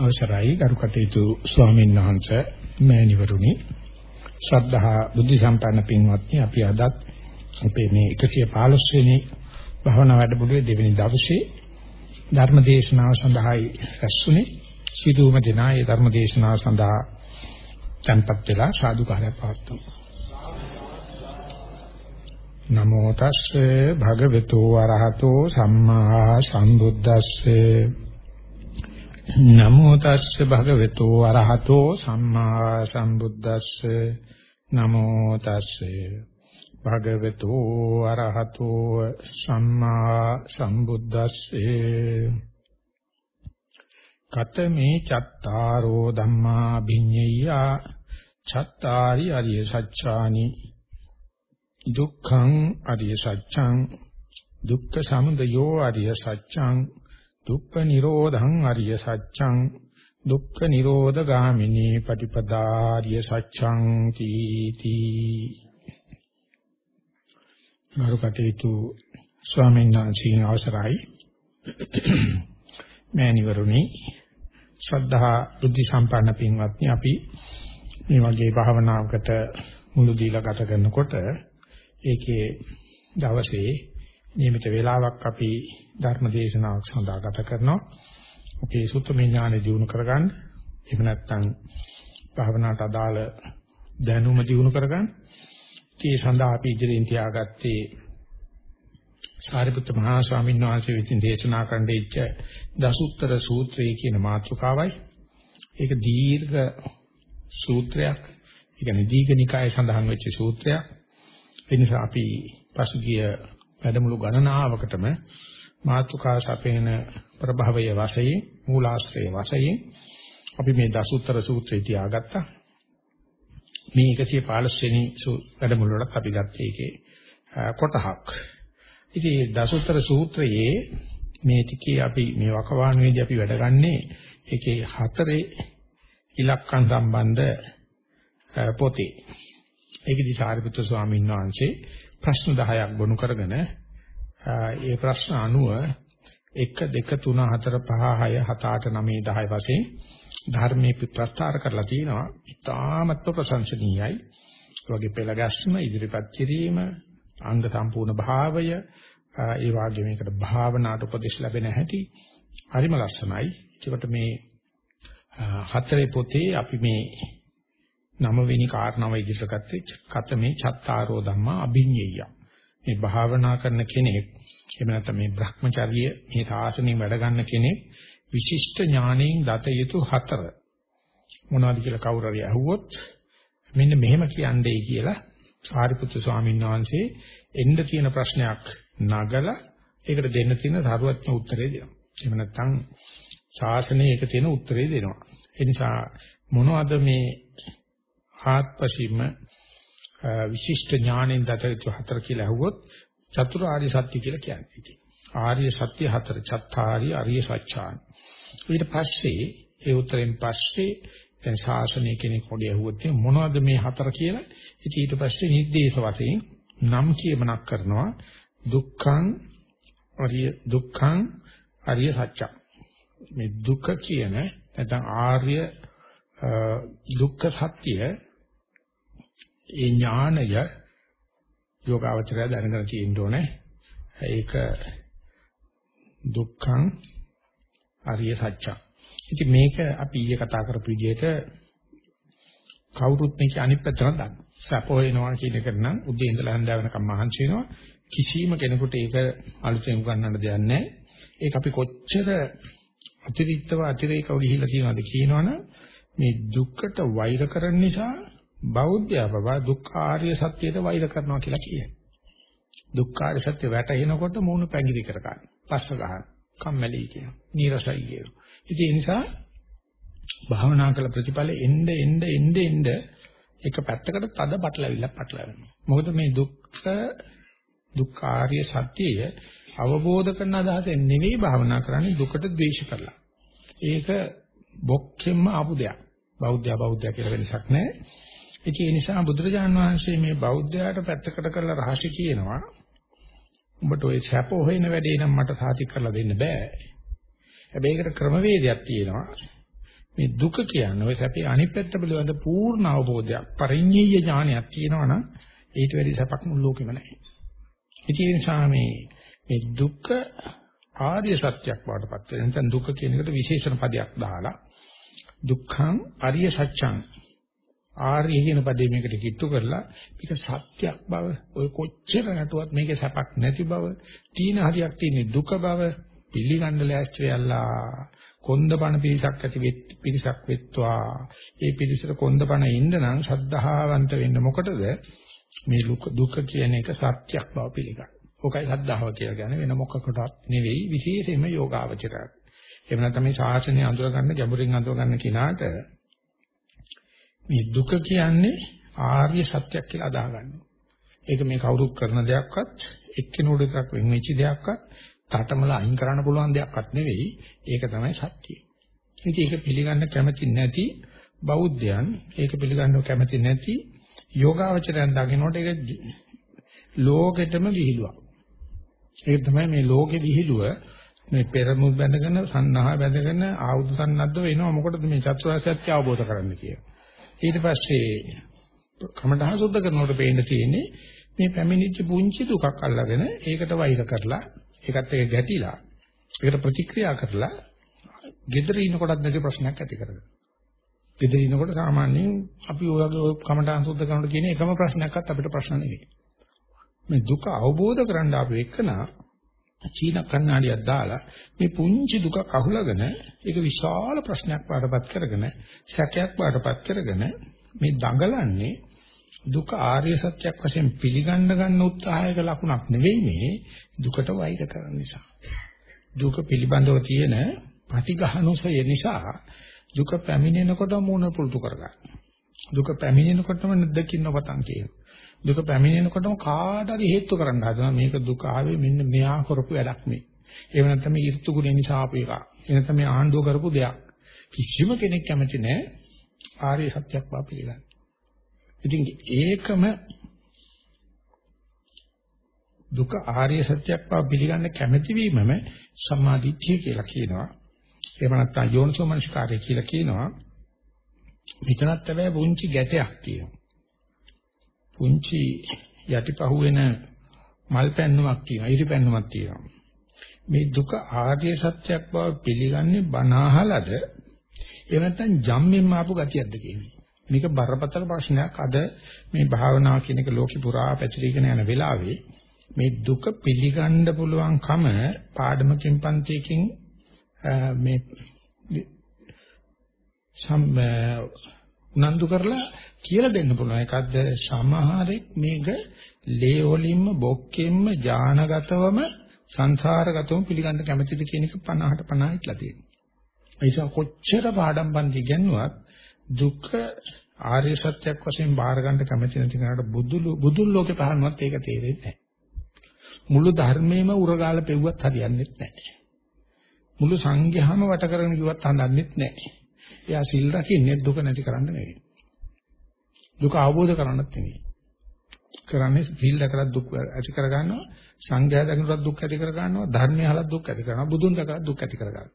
අවසරයි. ගරු කටයුතු ස්වාමීන් වහන්සේ මෑණිවරුනි. ශ්‍රද්ධහා බුද්ධ සම්පන්න පින්වත්නි අපි අදත් අපේ මේ 115 වෙනි භවනා වැඩමුළුවේ දෙවෙනි දවසේ ධර්ම දේශනාව සඳහායි රැස්ුනේ සිදුවම දෙනා ඒ ධර්ම දේශනාව සඳහා tempත් වෙලා සාදුකාරය පවත්වමු. නමෝ තස්සේ භගවතු වරහතෝ සම්මා සම්බුද්දස්සේ නමෝ තස්සේ භගවතු අරහතෝ සම්මා සම්බුද්දස්සේ. නමෝ තස්සේ භගවතු අරහතෝ සම්මා සම්බුද්දස්සේ. කතමේ චත්තාරෝ ධම්මා භිඤ්ඤය චත්තාරි අරිය සත්‍යානි දුක්ඛං අරිය සත්‍යං දුක්ඛ සමුදයෝ අරිය සත්‍යං දුක්ඛ නිරෝධං අරිය සත්‍යං දුක්ඛ නිරෝධ ගාමිනී පටිපදාරිය සත්‍යං තීති මරුකටේතු ස්වාමීන් වහන්සේගේ අවසරයි. මෑණිවරුනි ශ්‍රද්ධා බුද්ධ සම්පන්න පින්වත්නි අපි මේ වගේ භාවනාවකට මුළු දීලා ගත කරනකොට ඒකේ දවසේ නියමිත වේලාවක් අපි ධර්ම දේශනාවක් සඳහා ගත කරනවා. අපේ සුත්තමේ ඥානෙ දිනු කරගන්න. එහෙම නැත්නම් භාවනාවට අදාළ දැනුම දිනු කරගන්න. ඒ සඳහා අපි ඉදිරියෙන් තියාගත්තේ සාරිපුත්ත මහා ස්වාමීන් වහන්සේ විසින් දේශනා කරන්න ඉච්ච දසුත්තර සූත්‍රය කියන මාතෘකාවයි. ඒක දීර්ඝ සූත්‍රයක්. ඒ කියන්නේ දීඝනිකායේ සඳහන් වෙච්ච සූත්‍රයක්. ඒ නිසා අපි පසුගිය වැඩමුළු ගණනාවකටම මාතුකා සපේන ප්‍රභවය වශයෙන් මූලාශ්‍රය වශයෙන් අපි මේ දසුත්තර සූත්‍රය තියාගත්තා. මේ 115 වෙනි වැඩමුළු වලත් අපි ගත්තේ ඒකේ කොටහක්. ඉතින් දසුත්තර සූත්‍රයේ මේ ටිකේ අපි මේ වකවානුවේදී අපි වැඩගන්නේ ඒකේ හතරේ ඉලක්කම් සම්බන්ධ පොතේ. ඒකදී සාරිපුත්‍ර ස්වාමීන් වහන්සේ ප්‍රශ්න 10ක් ගොනු කරගෙන ඒ ප්‍රශ්න අනුව 1 2 3 4 5 6 7 8 9 10 වශයෙන් ධර්මයේ ප්‍රස්තාර කරලා තිනවා. ඉතාමත්ව ප්‍රශංසනීයයි. ඒ වගේ පෙළ ගැස්ම ඉදිරිපත් කිරීම අංග සම්පූර්ණ භාවය ඒ වගේ මේකට භාවනාට උපදෙස් ලැබෙන හැටි හරිම ලස්සනයි. ඒකට මේ හතරේ පොතේ අපි මේ නවවෙනි කාරණාව ඉදිරියට ගත්තේ කතමේ චත්තාරෝ ධම්මා අභිඤ්ඤය. මේ භාවනා කරන කෙනෙක් එහෙම නැත්නම් මේ Brahmacharya මේ සාසනයෙන් වැඩ ගන්න කෙනෙක් විශිෂ්ට ඥාණයෙන් දත යුතු හතර මොනවද කියලා කවුරු හරි අහුවොත් මෙන්න මෙහෙම කියන්නේ කියලා සාරිපුත්‍ර ස්වාමීන් වහන්සේ එන්න තියෙන ප්‍රශ්නයක් නගලා ඒකට දෙන්න තියෙන සරුවත්න උත්තරේ දෙනවා. එහෙම නැත්නම් ශාසනයේ එක තියෙන උත්තරේ දෙනවා. ඒ නිසා මොනවද මේ ආත්පසීම විශිෂ්ට ඥාණයෙන් දතරිතු හතර කියලා ඇහුවොත් චතුරාර්ය සත්‍ය කියලා කියන්නේ. ආර්ය සත්‍ය හතර චත්තාරි අරිය සත්‍යාන. ඊට පස්සේ ඒ උත්තරෙන් පස්සේ දැන් ශාසනය කෙනෙක් පොඩි ඇහුවොත් මොනවද මේ හතර කියලා? ඉතින් ඊට පස්සේ නිर्देश වශයෙන් නම් කියමනක් කරනවා දුක්ඛං අරිය දුක්ඛං අරිය සත්‍ය. මේ දුක කියන නැත්නම් ආර්ය දුක්ඛ සත්‍ය ඒ ඥානය යෝගාවචරය දැනගෙන තියෙන්න ඕනේ. ඒක දුක්ඛං අරිය සත්‍යං. ඉතින් මේක අපි ඊයේ කතා කරපු විදිහට කවුරුත් මේක අනිත් පැත්තට දාන්න. සැප වෙනවා කියන එක නම් උදේ ඉඳලා හඳා වෙනකම් මහන්සි වෙනවා. කිසිම කෙනෙකුට ඒක අලුතෙන් උගන්වන්න දෙයක් නැහැ. ඒක අපි කොච්චර අතිරික්තව අතිරේකව ගිහිල්ලා තියෙනවද කියනවනම් මේ දුක්කට වෛර කරන නිසා බෞද්ධයා බබා දුක්ඛාරිය සත්‍යයට වෛර කරනවා කියලා කියනවා. දුක්ඛාරිය සත්‍ය වැටහෙනකොට මූණ පැංගිරි කර ගන්න. පස්ස ගන්න. කම්මැලි කියනවා. නීරසයි කියනවා. ඉතින් ඒ නිසා භාවනා කළ ප්‍රතිඵලෙ එන්න එන්න එන්න එන්න එක පැත්තකට තද පටලවිල්ලක් පටලවෙනවා. මොකද මේ දුක්ඛ දුක්ඛාරිය සත්‍යය අවබෝධ කරන අදහසෙන් නෙවෙයි භාවනා කරන්නේ දුකට ද්වේෂ කරලා. ඒක බොක්කෙම්ම ආපු දෙයක්. බෞද්ධ බෞද්ධ කියලා වෙනසක් නැහැ. ඒ නිසා බුදුරජාන් වහන්සේ මේ බෞද්ධයාට පැත්තකට කරලා රහසි කියනවා. උඹට ওই සැප හොයන වැඩේ නම් මට සාතික කරලා දෙන්න බෑ. හැබැයි ඒකට ක්‍රමවේදයක් තියෙනවා. මේ දුක කියන්නේ ඔය සැපේ අනිත් පැත්ත පිළිබඳ පූර්ණ අවබෝධයක් පරිඤ්ඤය ඥානයක් තියෙනවා නම් ඊට වැඩි සැපක් මුළු ලෝකෙම නැහැ. ඒ නිසා මේ මේ දුක ආර්ය සත්‍යයක් වඩපත් වෙන නැත්නම් දුක කියන එකට විශේෂණ පදයක් දාලා දුක්ඛං ආර්ය සත්‍යං ආර්ය කියන පදේ මේකට කිට්ටු කරලා මේක සත්‍යයක් බව ඔය කොච්චර නටුවත් මේකේ සැපක් නැති බව තීන හරියක් තියෙන දුක බව පිළිගන්න ලෑස්ති වෙලා කොන්දපණ පිරිසක් ඇති පිරිසක් වෙත්වා ඒ පිරිසට කොන්දපණ ඉන්න නම් ශ්‍රද්ධාවන්ත වෙන්න මොකටද මේ දුක කියන එක සත්‍යයක් බව පිළිගන්න. ඕකයි ශ්‍රද්ධාව කියලා කියන්නේ වෙන මොකකටවත් නෙවෙයි විශේෂයෙන්ම යෝගාවචරය. එහෙම නැත්නම් මේ ශාසනය අඳුර ගන්න ගැඹුරින් අඳුර ගන්න කිනාට මේ දුක කියන්නේ ආර්ය සත්‍යයක් කියලා අදා ගන්නවා. ඒක මේ කවුරුත් කරන දෙයක්වත් එක්කෙනෙකුට එකක් වෙන් වෙච්ච දෙයක්වත් තටමල අයින් කරන්න පුළුවන් දෙයක්වත් නෙවෙයි. ඒක තමයි සත්‍යය. ඉතින් ඒක පිළිගන්න කැමති නැති බෞද්ධයන් ඒක පිළිගන්නව කැමති නැති යෝගාවචරයන් දකින්නට ඒක ලෝකෙටම විහිළුවක්. ඒක තමයි මේ ලෝකෙ විහිළුව මේ පෙරමුත් බැඳගෙන සන්නාහ බැඳගෙන ආයුධ සන්නද්ධ වෙනවා මොකටද මේ චතුරාර්ය සත්‍ය අවබෝධ කරගන්න කියලා. ඊට පස්සේ කමඨහ සුද්ධ කරනකොට පේන්න තියෙන්නේ මේ පැමිණිච්ච පුංචි දුකක් අල්ලගෙන ඒකට වෛර කරලා ඒකත් එක ගැටිලා ඒකට ප්‍රතික්‍රියා කරලා gedare ඉන්නකොටත් නැති ප්‍රශ්නයක් ඇති කරගන්න. gedare ඉන්නකොට සාමාන්‍යයෙන් අපි ඔයගේ ඔය කමඨාන් සුද්ධ කරනකොට කියන එකම ප්‍රශ්නයක්වත් අපිට ප්‍රශ්න නෙවෙයි. මේ දුක අවබෝධ කරගන්න ආපු එකනා චීන කන්නාඩියක් දාලා මේ පුංචි දුක අහුලගෙන ඒක විශාල ප්‍රශ්නයක් වඩපත් කරගෙන සැකයක් වඩපත් කරගෙන මේ දඟලන්නේ දුක ආර්ය සත්‍යයක් වශයෙන් පිළිගන්න ගන්න උත්සාහයක ලකුණක් නෙවෙයි මේ දුකට වෛර කරන නිසා. දුක පිළිබඳව තියෙන ප්‍රතිගහනුසය නිසා දුක පැමිණෙනකොට මූණ පුරුදු කරගන්න. දුක පැමිණෙනකොටම නැද්දකින් නොපතන් කියනවා. දුක පැමිණෙනකොටම කාට හරි හේතු කරන්න හදනවා මේක දුක ආවේ මෙන්න මෙයා කරපු වැඩක් මේ. ඒව නැත්නම් මේ ඍතු ගුණ නිසා ආපු එක. ඒ නැත්නම් මේ ආණ්ඩුව කරපු දෙයක්. කිසිම කෙනෙක් කැමති නැහැ ආර්ය සත්‍යයක් බව පිළිගන්න. ඉතින් ඒකම දුක ආර්ය සත්‍යයක් බව පිළිගන්න කැමැති වීමම සම්මාදිට්ඨිය කියලා කියනවා. එහෙම නැත්නම් යෝනිසෝමනස්කාරය කියලා කියනවා. මෙතනත් හැබැයි පුංචි ගැටයක් තියෙනවා. පුංචි යටිපහුවෙන මල් පැන්නුමක් තියෙනවා. ඉරි පැන්නුමක් තියෙනවා. මේ දුක ආර්ය සත්‍යයක් බව පිළිගන්නේ බනහලද එහෙම නැත්නම් ජම්මෙන් ආපු ගතියක්ද කියන්නේ. මේක බරපතල ප්‍රශ්නයක් අද මේ භාවනා කියන එක ලෝකෙ පුරා පැතිරීගෙන යන වෙලාවේ මේ දුක පිළිගන්න පුළුවන්කම පාඩමකින් පන්තියකින් මේ සම් උනන්දු කරලා කියලා දෙන්න පුළුවන් එකක්ද සමහරෙක් මේක ලේ වලින්ම බොක්කෙන්ම ඥානගතවම සංසාරගතවම පිළිගන්න කැමැතිද කියන එක 50ට 50 ඉట్లా තියෙනවා. ඒ නිසා කොච්චර පාඩම් පන්ති ගන්නුවත් දුක ආර්ය සත්‍යයක් වශයෙන් බාර ගන්න කැමති නැති කෙනාට බුදුලු බුදුන් ලෝකේ පහනවත් ඒක තේරෙන්නේ නැහැ. මුළු ධර්මයේම උරගාල පෙව්වත් හරියන්නේ නැහැ. මුළු සංඝයාම වට කරගෙන කිව්වත් හඳන්නේ නැහැ. එයා සිල් රකින්නේ දුක නැති කරන්න නෙවෙයි. දුක අවබෝධ කරගන්නත් නෙවෙයි. කරන්නේ සිල් දැකලා දුක් ඇති කර ගන්නවා සංඝයා දැකනකොට දුක් ඇති කර ගන්නවා ධර්මය අහලා දුක් ඇති කරනවා බුදුන් දැකලා දුක් ඇති කර ගන්නවා.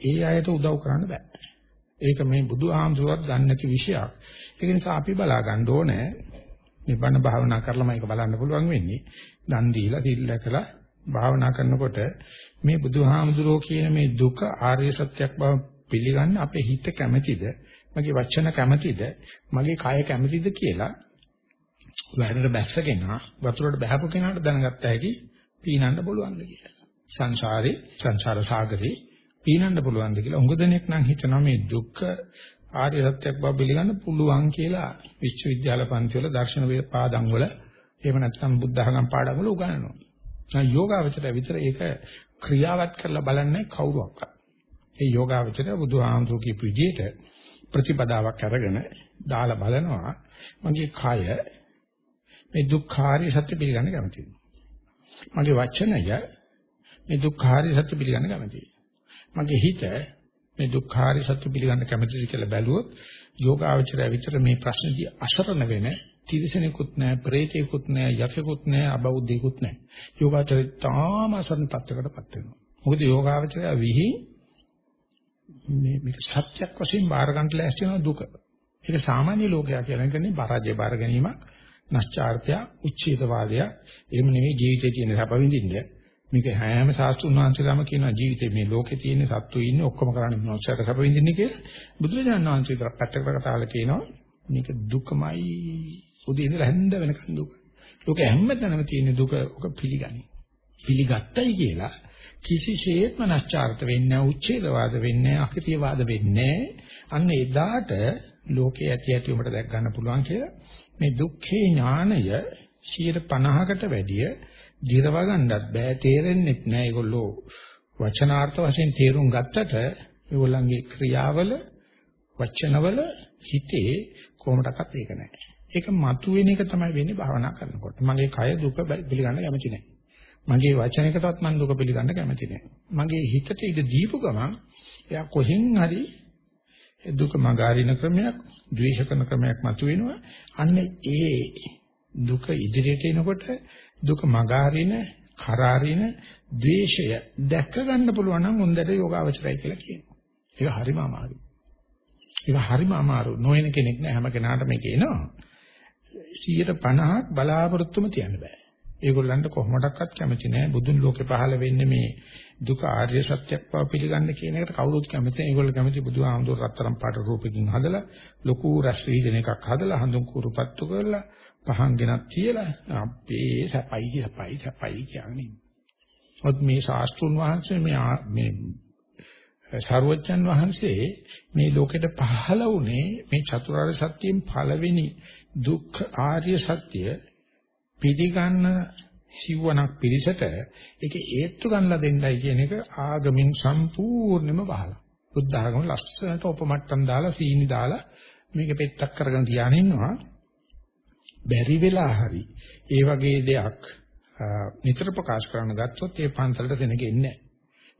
ඒ අයට උදව් කරන්න බෑ. ඒක මේ බුදු ආමසුවත් ගන්න නැති විෂයක්. ඒක නිසා අපි බලා ගන්න ඕනේ මේ බණ භාවනා කරලම ඒක බලන්න පුළුවන් වෙන්නේ. දන් දීලා සිල් දැකලා භාවනා කරනකොට මේ බුදුහාමුදුරෝ කියන මේ දුක ආර්ය සත්‍යයක් බව පිළිගන්න අපේ හිත කැමැතිද? මගේ වචන කැමැතිද? මගේ කය කැමැතිද කියලා වැරද්ද බැස්සගෙන වතුරට බහපු කෙනාට දැනගත්ත හැකි පීනන්න පුළුවන්ද කියලා. සංසාරේ සංසාර සාගරේ පීනන්න පුළුවන්ද කියලා. උඟ දෙනෙක් නම් හිතනවා මේ දුක්ඛ ආර්ය සත්‍යයක් බව පිළිගන්න පුළුවන් කියලා විශ්වවිද්‍යාල පන්ති වල දර්ශන පාඩම් වල එහෙම නැත්නම් බුද්ධ ධර්ම පාඩම් වල උගන්වනවා. දැන් යෝගාවචරය විතර ඒක ක්‍රියාවත් කරලා බලන්නේ කවුරුවක්වත්. ඒ යෝගාවචරය බුදුහාමුදුරු කියපු විදිහට ප්‍රතිපදාවක් අරගෙන දාලා බලනවා මගේ කය මේ දුක්ඛාරිය සත්‍ය පිළිගන්න කැමතියි. මගේ වචනය මේ දුක්ඛාරිය සත්‍ය පිළිගන්න කැමතියි. මගේ හිත මේ දුක්ඛාරි සත්‍ය පිළිගන්න කැමතිද කියලා බැලුවොත් යෝගාවචරය විතර මේ ප්‍රශ්නදී අසරණ වෙන තිරසනෙකුත් නැහැ, ප්‍රේතෙකුත් නැහැ, යකෙකුත් නැහැ, අබෞද්ධෙකුත් නැහැ. යෝගාචරය තාම අසරණ තත්ත්වයකටපත් වෙනවා. මොකද යෝගාවචරය විහි මේ මේක සත්‍යක් වශයෙන් බාර ගන්න ලෑස්ති වෙන දුක. ඒක සාමාන්‍ය ලෝකයා කියලා කියන්නේ පරාජය බාර ගැනීමක්, නැස්චාර්ත්‍ය, උච්ඡේදවාදය. එහෙම නෙවෙයි ජීවිතේ තියෙන සැප විඳින්න. මේක හැම ශාස්ත්‍රුන් වහන්සේලාම කියන ජීවිතේ මේ ලෝකේ තියෙන සත්තු ඉන්නේ ඔක්කොම කරන්නේ මොනවද සැප විඳින්නේ කියලා. බුදුරජාණන් වහන්සේ පැත්තකට කතාවල කියනවා මේක දුකමයි. උදේ ඉඳලා හැන්ද වෙනකන් දුක. ලෝකේ හැමතැනම තියෙන දුක ඔක පිළිගනි. පිළිගත්තයි කියලා කිසිසේත්ම නැස්චාර්ත වෙන්නේ නැහැ, උච්ඡේදවාද වෙන්නේ නැහැ, අකතියවාද වෙන්නේ අන්න එදාට ලෝකේ ඇති ඇති උඹට දැක් ගන්න පුළුවන් කියලා මේ දුක්ඛේ ඥානය 50කට වැඩිය දිරව ගන්නත් බෑ තේරෙන්නේ නැහැ ඒගොල්ලෝ වචනාර්ථ වශයෙන් තේරුම් ගත්තට ඒගොල්ලන්ගේ ක්‍රියාවල වචනවල හිතේ කොහොමඩක්වත් ඒක නැහැ. ඒක මතුවෙන එක තමයි වෙන්නේ භාවනා කරනකොට. මගේ කය දුක පිළිගන්න කැමති නැහැ. මගේ වචනයකටවත් මම දුක පිළිගන්න කැමති නැහැ. මගේ හිතට ඉඳ දීපු ගමන් එයා කොහෙන් හරි දුක මගහරින ක්‍රමයක්, ද්වේෂ කරන ක්‍රමයක් මතුවෙනවා. අන්න ඒ දුක ඉදිරියට එනකොට දුක මගහරින, කරාරින ද්වේෂය දැක ගන්න පුළුවන් නම් හොඳට යෝගාවචරයි කියලා කියනවා. ඒක හරිම අමාරුයි. ඒක හරිම අමාරු. නොවන කෙනෙක් නෑ හැම කෙනාටම මේක එනවා. 150ක් බලාපොරොත්තුම තියන්න බෑ. ඒගොල්ලන්ට කොහොමඩක්වත් කැමති නෑ බුදුන් ලෝකේ පහළ වෙන්නේ මේ දුක ආර්ය සත්‍යයක් බව පිළිගන්න කියන එකට කවුරුත් කැමති නෑ. ඒගොල්ලෝ කැමති බුදුහාමුදුර රත්තරන් පාට රූපකින් හදලා ලොකු රැස් වීදන එකක් හදලා හඳුන් කුරුපත්තු කරලා පහන් ගෙනත් තියලා අපේ සපයි සපයි සපයි කියන්නේ. ඔත් මේ ශාස්ත්‍රුන් වහන්සේ මේ මේ සාරවත්යන් වහන්සේ මේ ලෝකෙට පහළ වුණේ මේ චතුරාර්ය සත්‍යයෙන් පළවෙනි දුක්ඛ ආර්ය සත්‍ය පිළිගන්න සිවණක් පිළිසට ඒක ඒත්තු ගන්නලා දෙන්නයි කියන එක ආගමින් සම්පූර්ණයෙන්ම බහලා. බුද්ධ ආගම ලස්සනට උපමට්ටම් දාලා සීනි දාලා මේක පෙත්තක් කරගෙන තියාගෙන ඉන්නවා. බැරි වෙලා හරි ඒ වගේ දෙයක් නිතර ප්‍රකාශ කරන්න ගත්තොත් ඒ පන්සලට දෙනක එන්නේ නැහැ.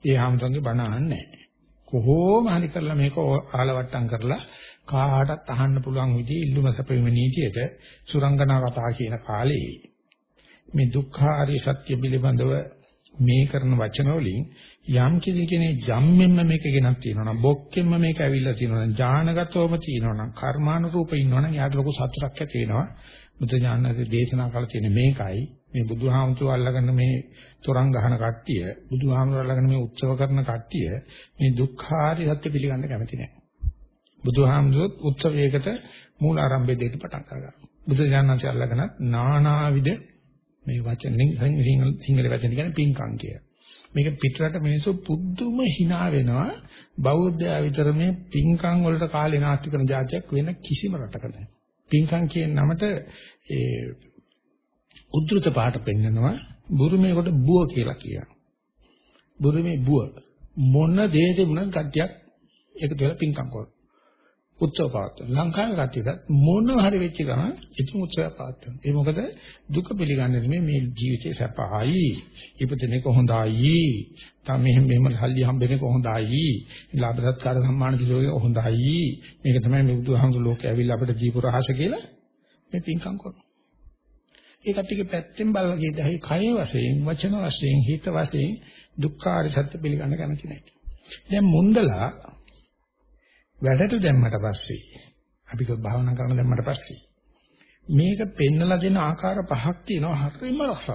ඒ හැමතෙන්ගේ බණ අහන්නේ නැහැ. කොහොම හරි කරලා මේක ආලවට්ටම් කරලා කාටත් අහන්න පුළුවන් විදිහේ ඉල්ලුම සැපෙම නීතියට සුරංගනා කතා කියන කාලේ මේ දුක්ඛාරිය සත්‍ය පිළිබඳව මේ කරන වචන වලින් යම් කිසි කෙනෙක් ජම්මෙන්ම මේක ගෙනත් තියෙනවා නම් බොක්කෙන්ම මේක ඇවිල්ලා තියෙනවා නම් ඥානගතවම තියෙනවා නම් කර්මානුරූප ඉන්නවා නම් යාට ලොකු සතුටක් ඇති වෙනවා බුද්ධ ඥානයේ දේශනා කළ තියෙන මේකයි මේ බුදුහාමුදුරුවෝ අල්ලගෙන මේ තොරන් ගහන කට්ටිය බුදුහාමුදුරුවෝ අල්ලගෙන මේ උත්සව කරන කට්ටිය මේ දුක්ඛාරිය සත්‍ය පිළිගන්න කැමති නැහැ. බුදුහාමුදුරුවෝ උත්සවයකට මූල ආරම්භයේ දෙක පටන් ගන්නවා. බුදු ඥානන්සේ අල්ලගෙන නානාවිද මේ වචනෙන් සිංහල වචන කියන්නේ පින්කම් කිය. මේක පිටරට මිනිස්සු පුදුම hina වෙනවා බෞද්ධයා විතර මේ පින්කම් වලට කාලේ නාස්ති කරන જાතියක් වෙන කිසිම රටක නැහැ. පින්කම් කියන නමට ඒ උද්දෘත පාට පෙන්නනවා බුරුමේ කොට බුව කියලා කියනවා. බුරුමේ බුව මොන දේ තිබුණත් කට්ටියක් එකතු වෙලා පින්කම් කරනවා. උත්සව පවත්වන ලංකාවේ කට්ටියට මොන හරි වෙච්ච ගමන් ඉතින් උත්සවය පවත්වන. ඒ මොකද දුක පිළිගන්නේ නෙමෙයි මේ ජීවිතේ සැපයි. ඉපදෙන එක හොඳයි. තම මෙහෙම මෙහෙම හල්ලි හම්බෙන එක හොඳයි. ලාභ සත්කාර සම්මාන කිසෝගේ හොඳයි. මේක තමයි මේ බුදුහාමුදුර ලෝකේ ඇවිල්ලා අපිට දීපු රහස කියලා මේ පින්කම් කරනවා. ඒකත් ටික පැත්තෙන් බලලා කියදයි කය වශයෙන් වචන වශයෙන් හිත වශයෙන් දුක්ඛාර සත්‍ය පිළිගන්න කැමති නැහැ. දැන් මුන්දලා වැඩට දැම්මට පස්සේ අපි කව භාවනා කරන දැම්මට පස්සේ මේක පෙන්නලා දෙන ආකාර පහක් තියෙනවා හරිම රසක්.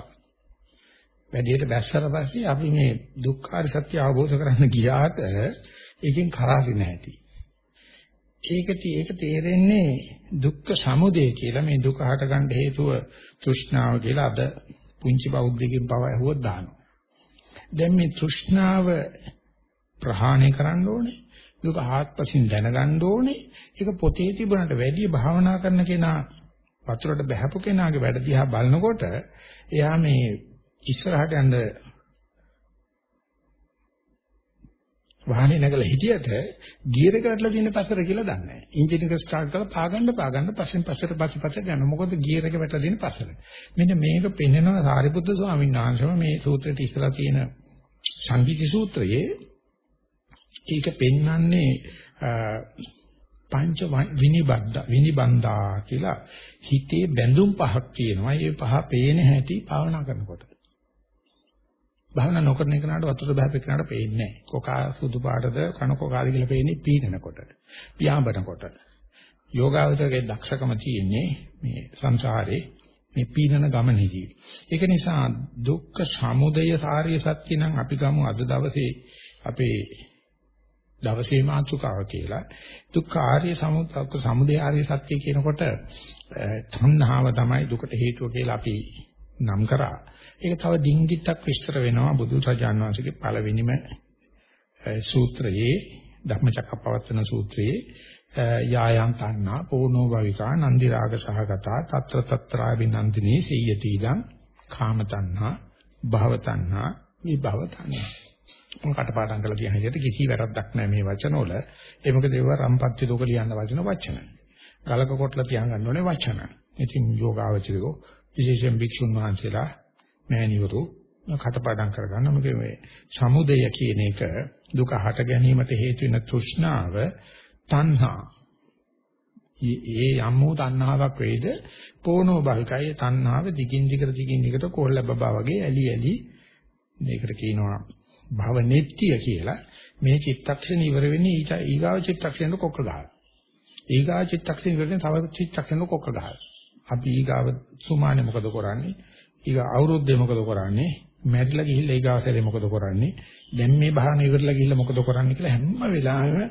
වැඩේට බැස්සට පස්සේ අපි මේ දුක්ඛාර සත්‍ය අවබෝධ කරගන්න ගියාට ඒකෙන් කරාසි නැහැටි. ඒකට ඒක තේරෙන්නේ දුක්ඛ සමුදය කියලා මේ දුක හට ගන්න හේතුව තෘෂ්ණාව කියලා අද පුංචි බෞද්ධකින් පව ඇහුවොත් දානවා. දැන් මේ තෘෂ්ණාව ප්‍රහාණය කරන්න ඕනේ. දුක ආත්පසින් දැනගන්න ඕනේ. ඒක පොතේ තිබුණාට වැඩි භාවනා කරන කෙනා වතුරට බහැපු කෙනාගේ වැඩ දිහා බලනකොට එයා මේ ඉස්සරහට යන වාහනේ නැගලා හිටියට ගියර් එක වැටලා තියෙන පස්සට කියලා දන්නේ නැහැ. එන්ජින් එක ස්ටාර්ට් කරලා පාගන්න පාගන්න පස්සෙන් පස්සට පස්සේ පස්සට යනවා. මොකද ගියර් එක වැටලා තියෙන පස්සට. මෙන්න මේක පෙන්වනවා සාරිපුත්‍ර ස්වාමීන් වහන්සේම මේ සූත්‍රයට ඉස්සලා තියෙන සංගීති සූත්‍රයේ ඒක පෙන්වන්නේ පංච විනිබද්ද විනිබන්දා කියලා හිතේ බැඳුම් පහක් තියෙනවා. ඒ පහ පේන හැටි භාවනා කරනකොට. භාවනා නොකරන එකනට වතුර බහපේ කෙනාට පේන්නේ නැහැ. කොකා සුදු පාටද කන කොකාද කියලා පේන්නේ පීනනකොට. පියාඹනකොට. යෝගාවචරයේ දක්ෂකම තියෙන්නේ මේ සංසාරේ මේ පීනන ගමනේදී. ඒක නිසා දුක්ඛ සමුදය සාරිය සත්‍ය නම් අපි ගමු අද දවසේ අපේ දවසේ මාතෘකාව කියලා. දුක්ඛ ආර්ය සමුදය සමුදය ආර්ය සත්‍ය කියනකොට තණ්හාව තමයි දුකට හේතුව කියලා අපි නම් කරා. ඒක තව ඩිංගිත්තක් විස්තර වෙනවා බුදු රජාණන් වහන්සේගේ පළවෙනිම සූත්‍රයේ ධම්මචක්කපවත්තන සූත්‍රයේ යායන් තණ්හා පෝනෝ භවිකා නන්දි රාග සහගතා తත්‍ර తත්‍රා විනන්දිනේ සීයති ඉදං කාම තණ්හා භව තණ්හා විභව තණ්හා මම කටපාඩම් කරලා කියන හැටියට කිසි වැරද්දක් නැහැ මේ වචනවල. ඒ මොකද ඒවා රම්පත්ති දෝක ලියන්න වචන වචන ගලක කොටලා තියාගන්න ඕනේ වචන. ඉතින් යෝගාවචරයෝ විශේෂයෙන් භික්ෂුන් වහන්සේලා මෑණිවරු කටපාඩම් කරගන්න මොකද මේ සමුදය කියන එක දුක හට ගැනීමට හේතු වෙන තෘෂ්ණාව තණ්හා. ඒ යම්මෝ තණ්හාවක් වේද පෝනෝ භවිකය තණ්හාව දිගින් දිගට දිගින් දිගට කොල්ල බබා වගේ ඇලි ඇලි මේකට කියනවා භව නෙත්‍ය කියලා මේ චිත්තක්ෂණ ඉවර වෙන්නේ ඊට ඊගාව චිත්තක්ෂණයට කොක්ක ගහලා ඊගාව චිත්තක්ෂණ ඉවර වෙන්නේ තව චිත්තක්ෂණයට කොක්ක ගහලා අපි ඊගාව සුමානේ මොකද කරන්නේ ඊගා අවුරුද්දේ මොකද කරන්නේ මැරිලා ගිහිල්ලා ඊගාව සැරේ මොකද කරන්නේ දැන් මේ භාවන ඉවරලා ගිහිල්ලා මොකද කරන්නේ කියලා හැම වෙලාවෙම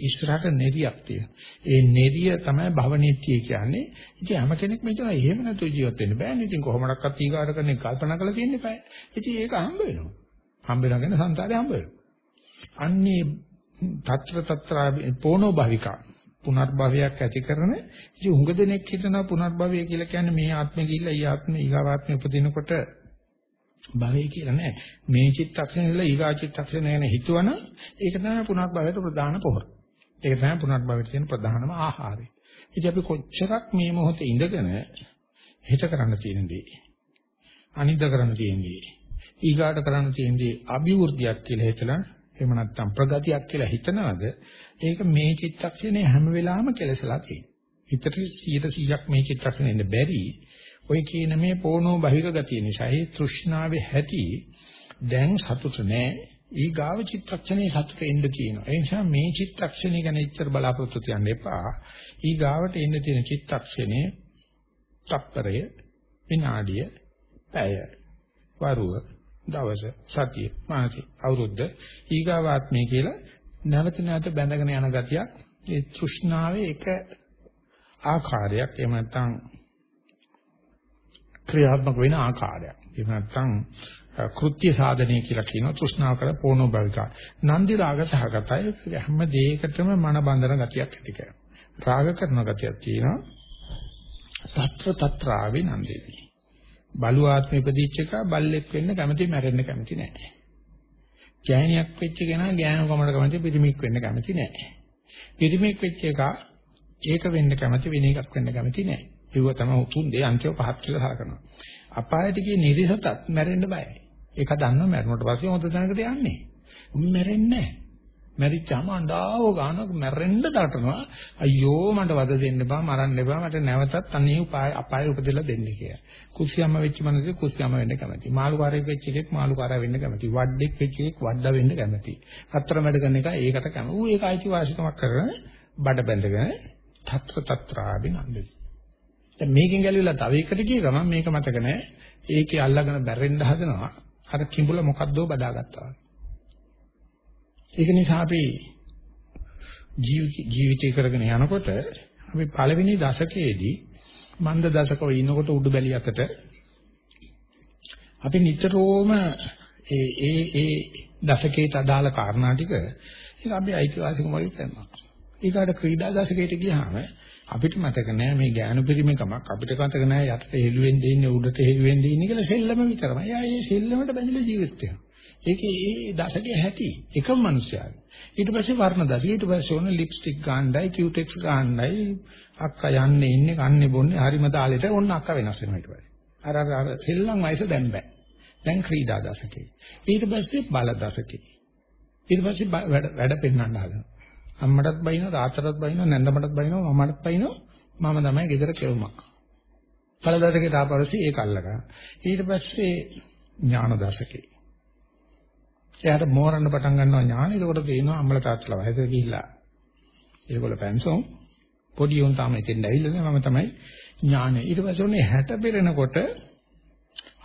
ඉස්සරහට නෙරියක් තියෙනවා. ඒ නෙරිය තමයි භවනිත්‍ය කියන්නේ. ඉතින් හැම කෙනෙක්ම හිතනවා එහෙම නැතුව ජීවත් වෙන්න බෑනේ. ඉතින් කොහොමඩක්වත් ඊගාට කරන්නේ කල්පනා කරලා තියෙන්න eBay. ඉතින් ඒක හම්බ වෙනවා. හම්බ වෙනගෙන සංසාරේ හම්බ වෙනවා. අන්නේ తත්‍ර తත්‍ර පොනෝ භවිකා පුනර්භවයක් ඇති කරන ඉතින් උඟ දෙනෙක් හිතනවා පුනර්භවය කියලා කියන්නේ මේ ආත්මෙ ගිහිල්ලා ඊ ආත්මෙ ඊගාව ආත්මෙ උපදිනකොට භවය කියලා නෑ. මේ චිත්තක්ෂණය ඉඳලා ඊගා චිත්තක්ෂණය ගැන හිතුවනම් ඒක තමයි පුනර්භවයට ප්‍රධාන පොහොර. ඒක තමයි පුනර්භවයට තියෙන ප්‍රධානම ආහාරය. ඉතින් අපි කොච්චරක් මේ මොහොතේ ඉඳගෙන හිත කරන්න තියෙන දේ. අනිද්ද කරන්න තියෙන දේ. ඊගාට කරන්න තියෙන දේ අභිවෘද්ධියක් කියලා හිතලා එහෙම නැත්නම් ප්‍රගතියක් කියලා හිතනවාද ඒක මේ චිත්තක්ෂණය හැම වෙලාවෙම කෙලසලා තියෙනවා. හිතට 100%ක් මේ චිත්තක්ෂණය ඉන්න බැරි ඔය කියන මේ පොණෝ බහිර ගතිය නිසා ඒ තෘෂ්ණාවේ හැටි දැන් සතුට නෑ. ඊ ගාව චිත්තක්ෂණේ සතුට එන්න තියෙනවා. ඒ නිසා මේ චිත්තක්ෂණේ ගැන ඉච්චර බලාපොරොත්තු තියන්න එපා. ඊ ගාවට එන්න තියෙන චිත්තක්ෂණේ තප්පරය විනාඩිය පැය වරුව දවස සතිය මාසෙ අවුරුද්ද ඊගාවාත්මය කියලා නැවත නැවත බැඳගෙන යන ගතියක් ඒ තෘෂ්ණාවේ එක ආකාරයක් එහෙම නැත්නම් ක්‍රියාත්මක වෙන ආකාරයක්. එහෙම නැත්නම් කෘත්‍ය සාධනය කියලා කියනවා තෘෂ්ණාව කර පොණෝ භවික. නන්දි රාග සහගතයි හැම දෙයකටම මන බඳන ගතියක් ඇති කරනවා. රාග කරන ගතියක් තියෙනවා. తත්‍ර తත්‍රාවේ නන්දේවි. බලු ආත්ම ඉපදිච්ච එක බල්ලෙක් වෙන්න කැමති මැරෙන්න කැමති නැහැ. ගෑණියක් වෙච්ච කෙනා ගෑනුකමකට කැමති පිරිමික් වෙන්න කැමති නැහැ. පිරිමික් වෙච්ච එක ඒක වෙන්න කැමති වෙන එකක් වෙන්න කැමති නැහැ. ඒව තමයි උතුම් දේ අන්තිම පහත් කියලා සලකනවා. අපායට ගියේ නිරිසතත් මැරෙන්න බයයි. ඒක දන්නවා මැරුණට පස්සේ හොඳ තැනකට යන්නේ. උන් මැරෙන්නේ නැහැ. මැරිච්චාම අඬාව ගානක් මැරෙන්න දටනවා. අයියෝ මට වද දෙන්න බෑ මරන්න බෑ මට නැවතත් අනේ උපාය අපාය උපදෙලා දෙන්න කියලා. කුස්සියම්ම වෙච්ච මනසේ කුස්සියම්ම වෙන්න කැමති. මාළුකාරයෙක් වෙච්ච එකෙක් මාළුකාරයා වෙන්න කැමති. වඩෙක් වෙච්ච එකෙක් වඩා වෙන්න කැමති. හතර මැඩ කරන එක ඒකට කැමති. ඌ ඒක අයිති වාසිකමක් කරගෙන බඩ බැඳගෙන తත්‍ර తත්‍රාබිනන්දති. දැන් මේකෙන් ගැලවිලා තව එකට ගිය ගමන් මේක මතක නැහැ. ඒකේ අල්ලගෙන බැරෙන්න හදනවා. අර කිඹුල මොකද්දෝ බදාගත්තා. ඒක නිසා අපි ජීවිතය කරගෙන යනකොට අපි පළවෙනි දශකයේදී මන්ද දශකව ඉන්නකොට උඩු බැලිය අතට අපි නිතරම ඒ ඒ ඒ දශකයට අදාළ කාරණා ටික ඒක අපි අයිතිවාසිකම වගේ කරනවා. ඊකට ක්‍රීඩා දශකයට ගියාම අපිට මතක නෑ මේ ඥාන පරිමකමක් අපිට මතක නෑ යටට හෙළුවෙන් දෙන්නේ උඩට හෙළුවෙන් දෙන්නේ කියලා සෙල්ලම විතරයි. එයා ඒ සෙල්ලමට බැඳලා ජීවත් වෙනවා. ඒකේ ඒ දශකයේ හැටි එකම මිනිස්යාගේ. ඊට පස්සේ වර්ණ දශක ඊට පස්සේ ඕන ලිප්ස්ටික් ගන්නයි කියුටෙක්ස් ගන්නයි අක්කා යන්නේ ඉන්නේ කන්නේ බොන්නේ හරිම තාලෙට ඕන අක්කා වෙනස් වෙනවා ඊට පස්සේ. අර අර සෙල්ලම් වයස දැන් බෑ. දැන් ක්‍රීඩා දශකේ. ඊට පස්සේ බල දශකේ. ඊට පස්සේ වැඩ වැඩ පෙන්වන්න හදනවා. අම්මටත් බයිනවා තාත්තටත් බයිනවා නැන්දමටත් බයිනවා මමටත් බයිනවා මම තමයි ගෙදර කෙවුමා. පළදසකේ තාපරසි ඒක අල්ලගන්න. ඊට පස්සේ ඥාන දශකේ. එයාට මෝරන්න පටන් ගන්නවා ඥාන. ඒකට තේිනවා අම්මලා තාත්තලා වයසට ගිහිල්ලා. ඒගොල්ලෝ පැන්සොන් පොඩි උන් තමයි එතෙන් ඇවිල්ලා මම තමයි ඥානෙ. ඊට පස්සේ ඔන්නේ 60 පෙරෙනකොට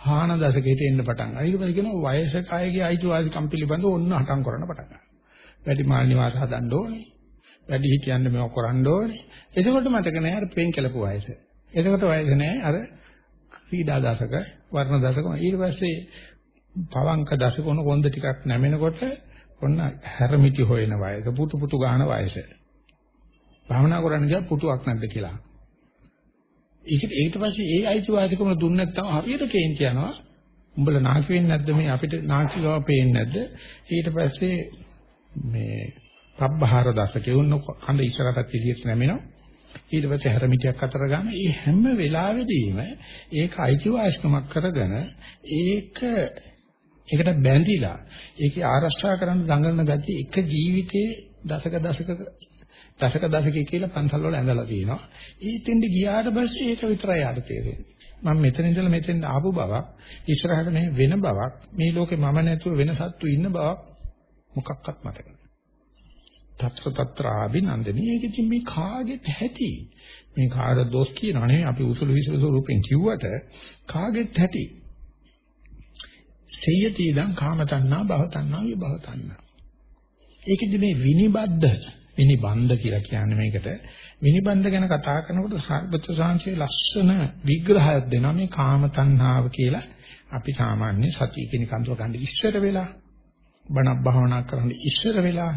හාන දශකයට එන්න පටන් ගන්නවා. ඊට පස්සේ කියනවා වයසක අයගේ අයිතිවාසිකම් පිළිබඳව ඔන්න හටම් කරන්න පටන් ගන්නවා. වැඩි මාල් නිවාස හදන්න ඕනේ. වැඩි හිටියන්න මේක කරන්න ඕනේ. එතකොට මතක නෑ අර පෙන් කළපු වයස. එතකොට වයස නෑ අර ක්‍රීඩා දශක, වර්ණ දශක. ඊට පස්සේ පවංක දශක උන කොන්ද ටිකක් නැමෙනකොට ඔන්න හැරමිටි හොයන වයස, පුතු පුතු ගන්න වයස. භාවනා කරන්න ගියා පුතුවක් නැද්ද කියලා. ඒක ඊට පස්සේ ඒ අයිතිවාසිකම දුන්නේ නැත්නම් හරියට කේන්ති යනවා. උඹලා නාකි වෙන්නේ නැද්ද මේ අපිට නාකිකව පේන්නේ නැද්ද? ඊට පස්සේ මේ පබ්බහාර දසකේ උන්න කඳ ඉස්සරහට එළියට නැමෙනවා. ඊට පස්සේ හැරමිටියක් අතර ගන්න. මේ හැම වෙලාවෙදීම ඒක අයිතිවාසිකමක් කරගෙන ඒක ඒකට බැඳිලා ඒකේ ආරක්ෂා කරන්න දඟලන ගතිය එක ජීවිතේ දශක දශක දශක දශකයේ කියලා පන්සල් වල ඇඳලා තියෙනවා. ඊටෙන්ද ගියාට පස්සේ ඒක විතරයි යාට තේරෙන්නේ. මම මෙතන ඉඳලා මෙතෙන් ආපු බවක් ඉස්සරහට මේ වෙන බවක් මේ ලෝකේ මම නැතුව වෙන සත්තු ඉන්න බවක් මොකක්වත් මතක නැහැ. තත්ත්ව తත්‍ර ආභිනන්දනී ඒක ඉතින් මේ කාගෙත් ඇති. මේ කාට දොස් කියනවා නෙවෙයි අපි උසුළු විසුළු ස්වරූපෙන් කිව්වට කාගෙත් ඇති. සේයති ඉදං කාම තණ්හා භව තණ්හා විභව තණ්හා. ඒකෙදි මේ විනිබද්ධ විනිබන්ධ කියලා කියන්නේ මේකට. විනිබන්ධ ගැන කතා කරනකොට සාර්වත්‍ය සාංශයේ ලස්සන විග්‍රහයක් දෙනවා මේ කාම තණ්හාව කියලා. අපි සාමාන්‍ය සතිය කියන කන්දර ගන්න ඉස්සර වෙලා බණක් භාවනා කරන්න ඉස්සර වෙලා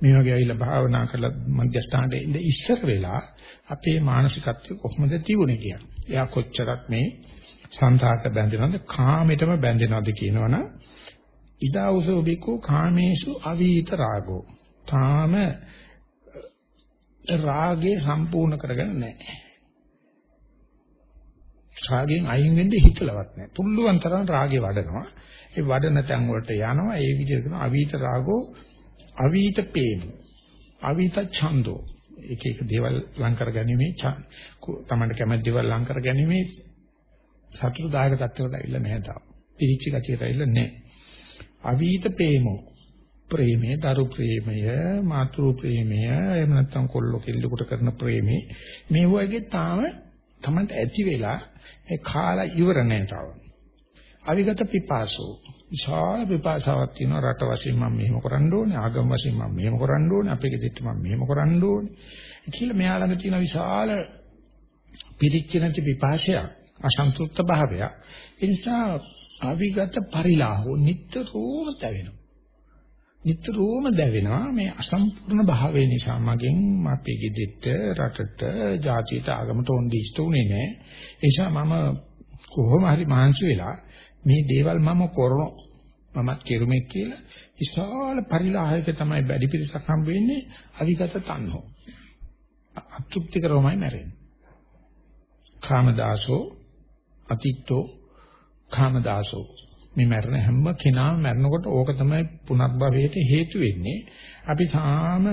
මේ වගේ ඇවිල්ලා භාවනා කරලා මධ්‍යස්ථානයේ ඉඳ ඉස්සර වෙලා අපේ මානසිකත්වය කොහොමද තිබුණේ කියන්නේ. එයා කොච්චරක් මේ සංසාරට බැඳෙනවද කාමයටම බැඳෙනවද කියනවනම් ඉදාඋසෝ බිකෝ කාමේසු අවීත රාගෝ තාම රාගේ සම්පූර්ණ කරගෙන නැහැ. රාගෙන් අයින් වෙන්න හිතලවත් නැහැ. තුල්ලුවන් තරම් රාගේ වඩනවා. ඒ වඩන තැන් වලට යනවා. ඒ විදිහට කරන අවීත රාගෝ අවීත පේන. අවීත ඡන්தோ. එක එක දේවල් ලං කරගැනීමේ තමන්ට කැමති දේවල් ලං කරගැනීමේ සතුටුදායක තත්ත්වයකට ඇවිල්ලා නැහැ තාම. පිරිච්ච ගතියට ඇවිල්ලා නැහැ. අවීත ප්‍රේමෝ ප්‍රේමය, දරු ප්‍රේමය, මාතෘ ප්‍රේමය, එහෙම නැත්නම් කොල්ලෝ කෙල්ලෙකුට කරන ප්‍රේමේ මේ වගේ තාම Tamanට ඇති වෙලා ඒ කාලා ඉවර නැහැ තාම. අවිගත පිපාසෝ විශාල පිපාසාවක් තියෙනවා රට වශයෙන් මම මෙහෙම කරන්න ඕනේ ආගම වශයෙන් මම මෙහෙම කරන්න ඕනේ අපේ ගෙදරට මම මෙහෙම කරන්න ඕනේ කියලා මෙයා ළඟ තියෙන විශාල පිරිච්ච නැති පිපාසයක් අසන්තුෂ්ත භාවයක්. ඒ නිසා අවිගත පරිලාහෝ නිට්ටරෝම තැවෙනවා නිතරම දැවෙනවා මේ අසම්පූර්ණ භාවය නිසා මගෙන් අපේ ගෙදෙට්ට රටට ජාතියට ආගමට ඕන දිෂ්ට උනේ නැහැ ඒ නිසා මම කොහොම හරි මහන්සි වෙලා මේ දේවල් මම කරනවා මමත් කෙරුමේ කියලා විශාල පරිලාහයක තමයි බැඩි පිරිසක් හම්බ වෙන්නේ අවිගත තණ්හෝ. අතෘප්ති කරවමයි මැරෙන්නේ. කාමදාසෝ අතිත්තෝ කාමදාසෝ මේ මරණ හැම කෙනාම මරනකොට ඕක තමයි පුනර්භවයට හේතු වෙන්නේ. අපි තාම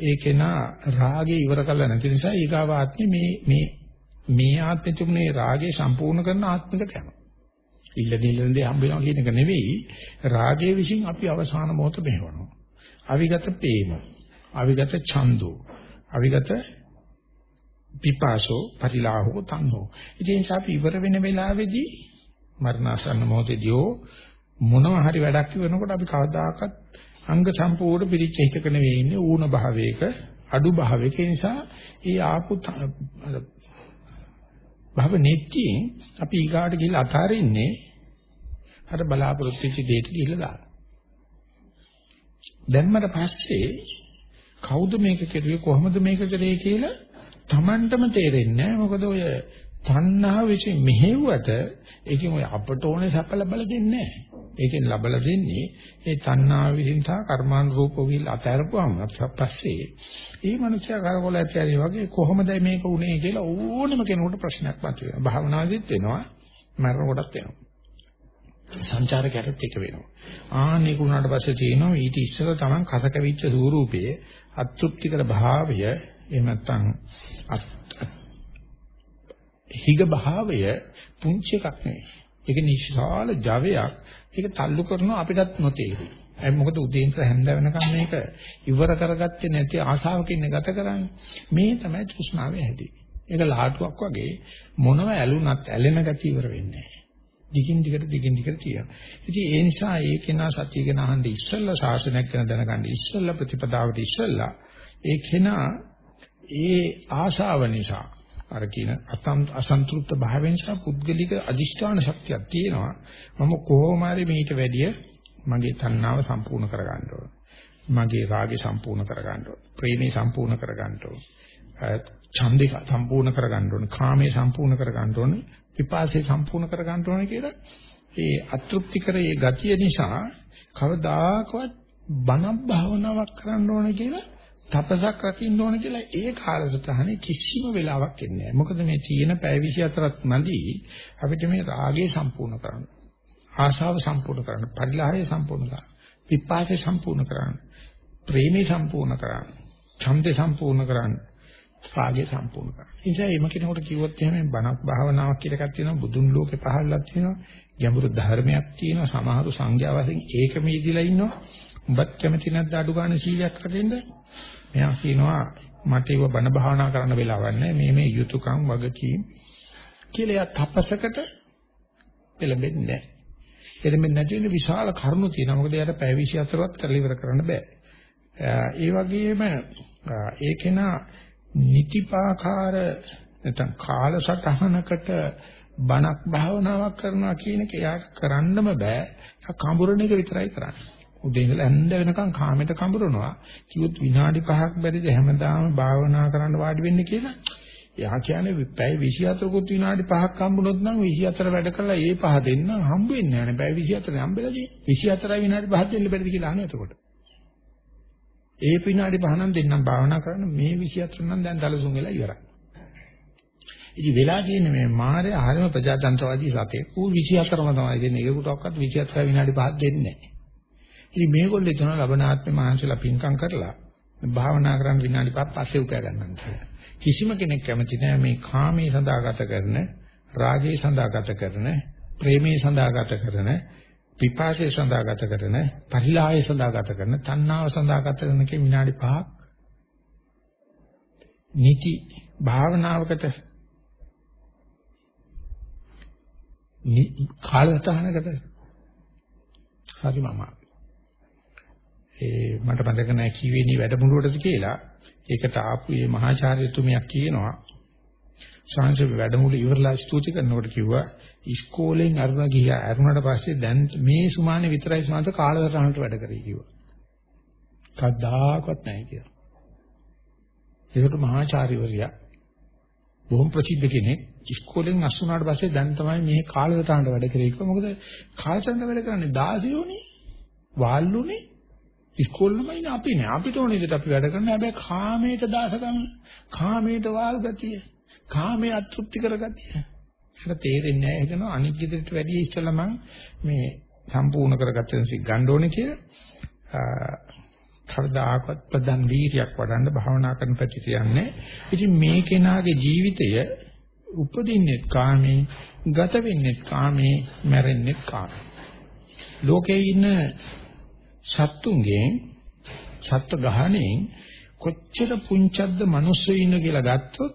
ඒ කෙනා රාගේ ඉවර කරලා නැති නිසා ඊගාව ආත්මේ මේ මේ මේ ආත්මෙ තිබුණේ රාගේ සම්පූර්ණ කරන ආත්මයකට යනවා. ඉල්ල දිල්ලෙන්ද හම්බ වෙනවා කියන එක නෙවෙයි රාගයේ විසින් අපි අවසාන මොහොත මෙහෙවනවා. අවිගත ප්‍රේම, අවිගත ඡන්தோ, අවිගත පිපාසෝ, පරිලාහෝ තණ්හෝ. ඉතින් අපි ඉවර වෙන වෙලාවේදී මරණාසන්න මොහොතේදී මොනවා හරි වැඩක් කරනකොට අපි කවදාකවත් අංග සම්පූර්ණ පිළිච්ච හිතක නෙවෙයි ඉන්නේ ඌන භාවයක අඩු භාවයක නිසා ඒ ආපු භව නෙත්‍යෙන් අපි ඊගාට ගිහිල්ලා අතාරින්නේ අර බලාපොරොත්තු වෙච්ච දෙයට ගිහිල්ලා දාන. දැම්මට පස්සේ කවුද මේක කෙරුවේ කොහොමද මේක කරේ කියලා Tamanටම තේරෙන්නේ නැහැ. මොකද ඔය තණ්හාව විසින් මෙහෙව්වට ඒකෙන් ඔය අපට ඕනේ සැප ලබලා දෙන්නේ නැහැ. ඒකෙන් ලබලා දෙන්නේ ඒ තණ්හාව විසින් තා කර්මාන් රූපෝ විල් අතරපුවම පස්සේ ඒ මනුස්සයා කරකොල ඇතිරි වගේ කොහොමද මේක උනේ කියලා ඕනම කෙනෙකුට ප්‍රශ්නයක් මතුවෙනවා. භාවනාවෙදිත් වෙනවා මරණ කොටත් වෙනවා. සංචාරකයටත් එක වෙනවා. ආන්නේක උනාට පස්සේ තියෙනවා ඊට ඉස්සර තමන් කසකවිච්ච ස්වරූපයේ අතෘප්තිකර භාවය එහෙම නැත්නම් හිග භාවය පුංචි එකක් නෙවෙයි. ඒක නිශාල ජවයක්. ඒක තල්ලු කරනවා අපිටත් නොතේරෙයි. ඒ මොකද උදේ ඉඳලා හැන්ද වෙනකම් මේක ඉවර කරගත්තේ නැති ආශාවකින් ගත කරන්නේ. මේ තමයි තෘෂ්ණාවේ හැටි. ඒක ලහටුවක් වගේ මොනව ඇලුනත් ඇලෙන ගතිය ඉවර වෙන්නේ නැහැ. දිගින් දිගට දිගින් දිගට තියෙනවා. ඉතින් ඒ නිසා ඒ කෙනා සතිය ගැන අහන්නේ ඉස්සෙල්ලා ශාසනයක් ගැන දැනගන්න ඉස්සෙල්ලා ප්‍රතිපදාවට ඉස්සෙල්ලා ඒ කෙනා ඒ ආශාව නිසා අර කියන අසන්තුෂ්ත භාවයෙන් නිසා පුද්ගලික අදිෂ්ඨාන ශක්තියක් තියෙනවා. මම කොහොම හරි මීට වැඩිය මගේ තණ්හාව සම්පූර්ණ කරගන්න ඕන. මගේ රාගය සම්පූර්ණ කරගන්න ඕන. ප්‍රේමය සම්පූර්ණ කරගන්න ඕන. ඡන්දේ සම්පූර්ණ කරගන්න ඕන. කාමයේ සම්පූර්ණ කරගන්න ඕන. විපාසය සම්පූර්ණ කරගන්න ඕන කියලා ඒ අතෘප්තිකර ඒ ගතිය නිසා කවදාකවත් බණක් භාවනාවක් කරන්න ඕන කියලා තපසක් රකින්න ඕන කියලා ඒ කාලසටහනේ කිසිම වෙලාවක් එන්නේ නැහැ. මොකද මේ තියෙන පැය 24ක් නැදි අපිට මේ රාගය සම්පූර්ණ කරන්න. ආශාව සම්පූර්ණ කරන්න, පරිලාහය සම්පූර්ණ කරන්න, විපාකේ සම්පූර්ණ කරන්න, ප්‍රේමේ සම්පූර්ණ කරන්න, ඡන්දේ සම්පූර්ණ කරන්න, රාගය සම්පූර්ණ කරන්න. ඒ නිසා එම කෙනෙකුට කිව්වොත් එහෙම බණක් භාවනාවක් කියලා එකක් තියෙනවා, බුදුන් ලෝකේ පහළලා තියෙනවා, ගැඹුරු ධර්මයක් තියෙනවා, සමහරු සංඥා වශයෙන් ඒකම ඉදිලා ඉන්නවා. උඹත් කැමති නැද්ද අඩු ගන්න සීලයක් රැකෙන්න? මෙයා කියනවා මට ඒව බණ භාවනා කරන්න වෙලාවක් නැහැ. මේ මේ යුතුයකම් වගකීම් කියලා එයා තපසකට පෙළඹෙන්නේ නැහැ. එළඹෙන්නේ නැති වෙන විශාල කරුණු තියෙනවා. මොකද එයාට පැය 24වත් කරලා ඉවර කරන්න බෑ. ඒ වගේම ඒකේන නිතිපාකාර නැත්නම් කාලසටහනකට බණක් භාවනාවක් කරනවා කියන එක එයාට කරන්නම බෑ. ඒක කඹුරණ එක විතරයි කරන්නේ. උදේ ඉඳලා හැන්ද වෙනකන් කාමයට කඹරනවා. කිව්වොත් විනාඩි 5ක් බැරිද හැමදාම භාවනා කරන්න වාඩි වෙන්න කියලා. එයා කියන්නේ පැය 24කුත් විනාඩි 5ක් හම්බුනොත් නම් 24 වැඩ කරලා ඒ පහ දෙන්න හම්බ වෙන්නේ නැහැ නේ. පැය 24 හම්බෙලා තියෙන්නේ. 24යි විනාඩි 5ක් දෙන්න බැරිද කියලා අහන්නේ එතකොට. ඒ විනාඩි 5 නම් දෙන්නම් භාවනා කරන්න මේ 24 නම් දැන් දලසුන් වෙලා ඉවරයි. ඉතින් වෙලා තියෙන්නේ මේ මාරය හරිම ප්‍රජාතන්ත්‍රවාදී සතේ. ඌ 24ම තමයි දෙන්නේ. ඒකටවත් 24 විනාඩි 5ක් දෙන්නේ නැහැ. ඉතින් මේගොල්ලෝ හිතන ලබනාත්ම මහන්සිලා පින්කම් කරලා භාවනා කරන් විනාඩි 5ක් පස්සේ උපය ගන්නවා කියලා. කිසිම කෙනෙක් කැමති නැහැ මේ කාමයේ සඳහා ගත කරන, රාගයේ සඳහා ගත කරන, ප්‍රේමයේ සඳහා ගත කරන, පිපාසයේ සඳහා ගත කරන, පරිලාහයේ සඳහා ගත කරන, තණ්හාව සඳහා ගත කරන කේ විනාඩි 5ක් නිති භාවනාවකට කාලසටහනකට හරිමම ඒ මට මතක නැහැ කීවෙනි වැඩමුළුවටද කියලා ඒකට ආපු මේ මහාචාර්යතුමියක් කියනවා සංශ වැඩමුළු ඉවරලා ස්තුති කරනකොට කිව්වා ඉස්කෝලෙන් අරුණ ගියා අරුණට පස්සේ දැන් මේ සුමානේ විතරයි සමාන්ත කාලසටහනට වැඩ කරේ කිව්වා. කද්දාකවත් නැහැ කියලා. ඒකට මහාචාර්යවරියා බොහොම ප්‍රසිද්ධ කෙනෙක් ඉස්කෝලෙන් අස් වුණාට පස්සේ දැන් තමයි මේ කාලසටහනට වැඩ කරේ කිව්වා. මොකද කාලසටහනට වැඩ කරන්නේ 16 වාල්ලුනේ ඉස්කෝලෙම ඉන්නේ අපි නෑ. අපිට ඕන විදිහට අපි වැඩ කරන්නේ. හැබැයි කාමයට දාසකම, කාමයට වාල් ගතිය, කාමයේ අතෘප්ති කරගතිය. ඒක තේරෙන්නේ නෑ. ඒක නෝ අනිත් ගෙදරට වැඩිය ඉස්සෙල්ලා මම මේ සම්පූර්ණ කරගත්තෙන් සික් ගන්න ඕනේ කියලා. කවදාකවත් ප්‍රදන් වීරියක් වඩන්න භාවනා කරන පැති කියන්නේ. ඉතින් මේ කෙනාගේ ජීවිතය උපදින්නේ කාමේ, ගත වෙන්නේ කාමේ, මැරෙන්නේ කාමේ. ලෝකේ ඉන්න සත්තුන්ගෙන් සත්ත්ව ගහණයෙන් කොච්චර පුංචක්ද මිනිස්සු ඉන්න කියලා ගත්තොත්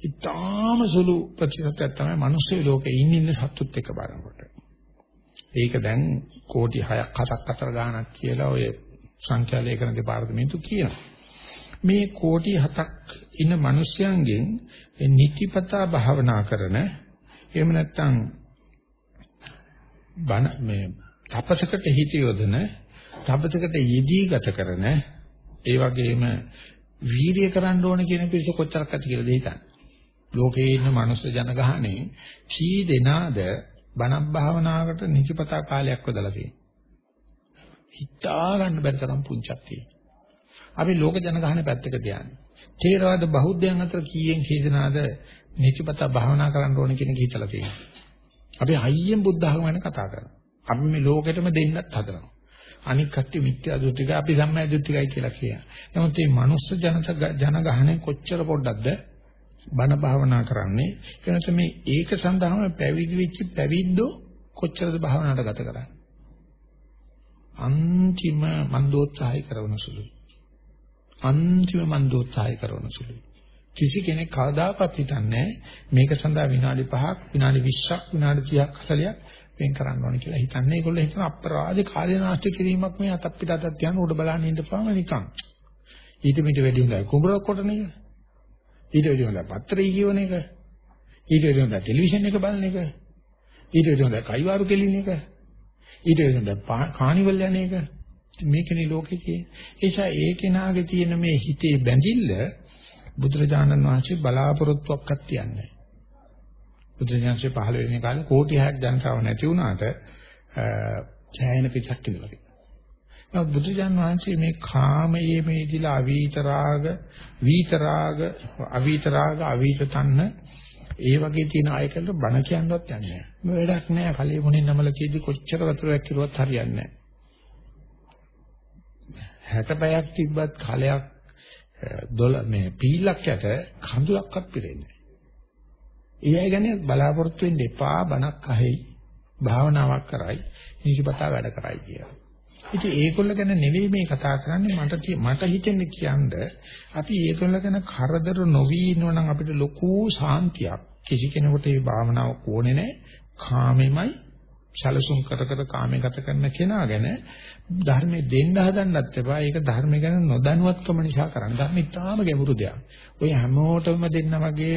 ඉතාම සුළු ප්‍රතිශතයක් තමයි මිනිස්සු ලෝකේ ඉන්න ඉන්න සත්තුත් එක්ක බලනකොට. ඒක දැන් කෝටි 6ක් 7ක් අතර ගාණක් කියලා ඔය සංඛ්‍යා ලේඛන දෙපාර්තමේන්තුව කියනවා. මේ කෝටි 7ක් ඉන්න මිනිස්යන්ගෙන් නිතිපතා භාවනා කරන එහෙම නැත්නම් බණ මේ තපසකට හිත යොදන තපතකට යෙදී ගත කරන ඒ වගේම වීර්ය කරන්න ඕන කියන පිළිස කොච්චරක් ඇති කියලා දෙහිතන්න. ලෝකේ ඉන්න මනුස්ස ජනගහනේ කී දෙනාද බණක් භාවනාවකට නිතිපතා කාලයක් යොදලා තියෙනවා. හිතා ගන්න බැරි තරම් පුංචක් තියෙනවා. අපි ලෝක ජනගහනේ පැත්තක තියන්නේ. තේරවාද බෞද්ධයන් අතර කීයෙන් කී දෙනාද නිතිපතා භාවනා කරන්න ඕන කියන එක හිතලා තියෙනවා. අපි හයියෙන් බුද්ධ ධර්ම ගැන කතා කරනවා. අපි මේ ලෝකෙටම දෙන්නත් හදනවා. අනික් කට්ටිය මිත්‍යා දෘෂ්ටික අපි සම්මා දෘෂ්ටිකයි කියලා කියනවා. නමුත් මේ මනුස්ස ජනත ජනගහනේ කොච්චර පොඩ්ඩක්ද බණ භාවනා කරන්නේ. එනත මේ ඒක සඳහාම පැවිදි වෙච්ච පැවිද්දෝ කොච්චරද භාවනාවට ගත කරන්නේ? අන්තිම මන්දෝත්සාහය කරන සුළුයි. අන්තිම මන්දෝත්සාහය කරන සුළුයි. කිසි කෙනෙක් කවදාකවත් හිතන්නේ මේක සඳහා විනාඩි 5ක් විනාඩි 20ක් විනාඩි 30ක් 40ක් වෙන් කරන්න ඕනේ කියලා හිතන්නේ. ඒගොල්ලෝ හිතන අපරාධ කාලය නාස්ති කිරීමක් මේ අතක් පිට අතක් තියන උඩ බලන්න ඉඳපුවාම නිකන්. ඊට මිට වැඩි හොඳයි කුඹරක් කොටන එක. ඊට වැඩි හොඳයි පත්‍රය කියවන එක. ඊට වැඩි හොඳයි ටෙලිවිෂන් එක බලන එක. ඊට වැඩි හොඳයි කයිවාරු කෙලින එක. ඊට වැඩි හොඳයි කානිවල් යන එක. මේකනේ ලෝකේ තියෙන්නේ. ඒ නිසා ඒ කෙනාගේ තියෙන මේ හිතේ බැඳිල්ල බුදුරජාණන් වහන්සේ බලාපොරොත්තුවක්වත් තියන්නේ බුදුරජාණන්සේ පහළ වෙන කාලේ කෝටි 6ක් ජනතාව නැති වුණාට ඡායන පිටක් ඉඳලා තියෙනවා. බුදුජාන් වහන්සේ මේ කාමයේ මේදිලා අවීත රාග, වීත රාග, අවීත රාග, අවීත තණ්හ ඒ වගේ තියෙන අයකට බණ කියන්නවත් යන්නේ නැහැ. මේ වැඩක් නැහැ. කලිය මොනින් නමල කීදි කොච්චර වතුරක් කිරුවත් හරියන්නේ නැහැ. 60 පැයක් තිබ්බත් කලයක් දොල මේ පීලක් යට කඳුලක්වත් පිරෙන්නේ ඒ අය ගැන බලාපොරොත්තු වෙන්න එපා බණක් අහෙයි භාවනාවක් කරයි නිසිපතා වැඩ කරයි කියලා. ඉතින් ඒගොල්ල ගැන නෙවෙයි මේ කතා කරන්නේ මට මට හිතෙන්නේ කියන්නේ අපි ඒගොල්ල ගැන කරදර නොවි ඉන්නවනම් අපිට ලොකු සාන්තියක් කිසි කෙනෙකුට මේ භාවනාවක් ඕනේ නැහැ. කාමෙමයි සැලසුම් කර කර කාමේ ගත කරන කෙනා ගැන ධර්මයේ දෙන්න හදන්නත් එපා. ඒක ධර්ම ගැන නොදැනුවත්කම නිසා කරන්නේ. ධර්ම ඉතාම ගැඹුරු දෙයක්. ඔය හැමෝටම දෙන්න වගේ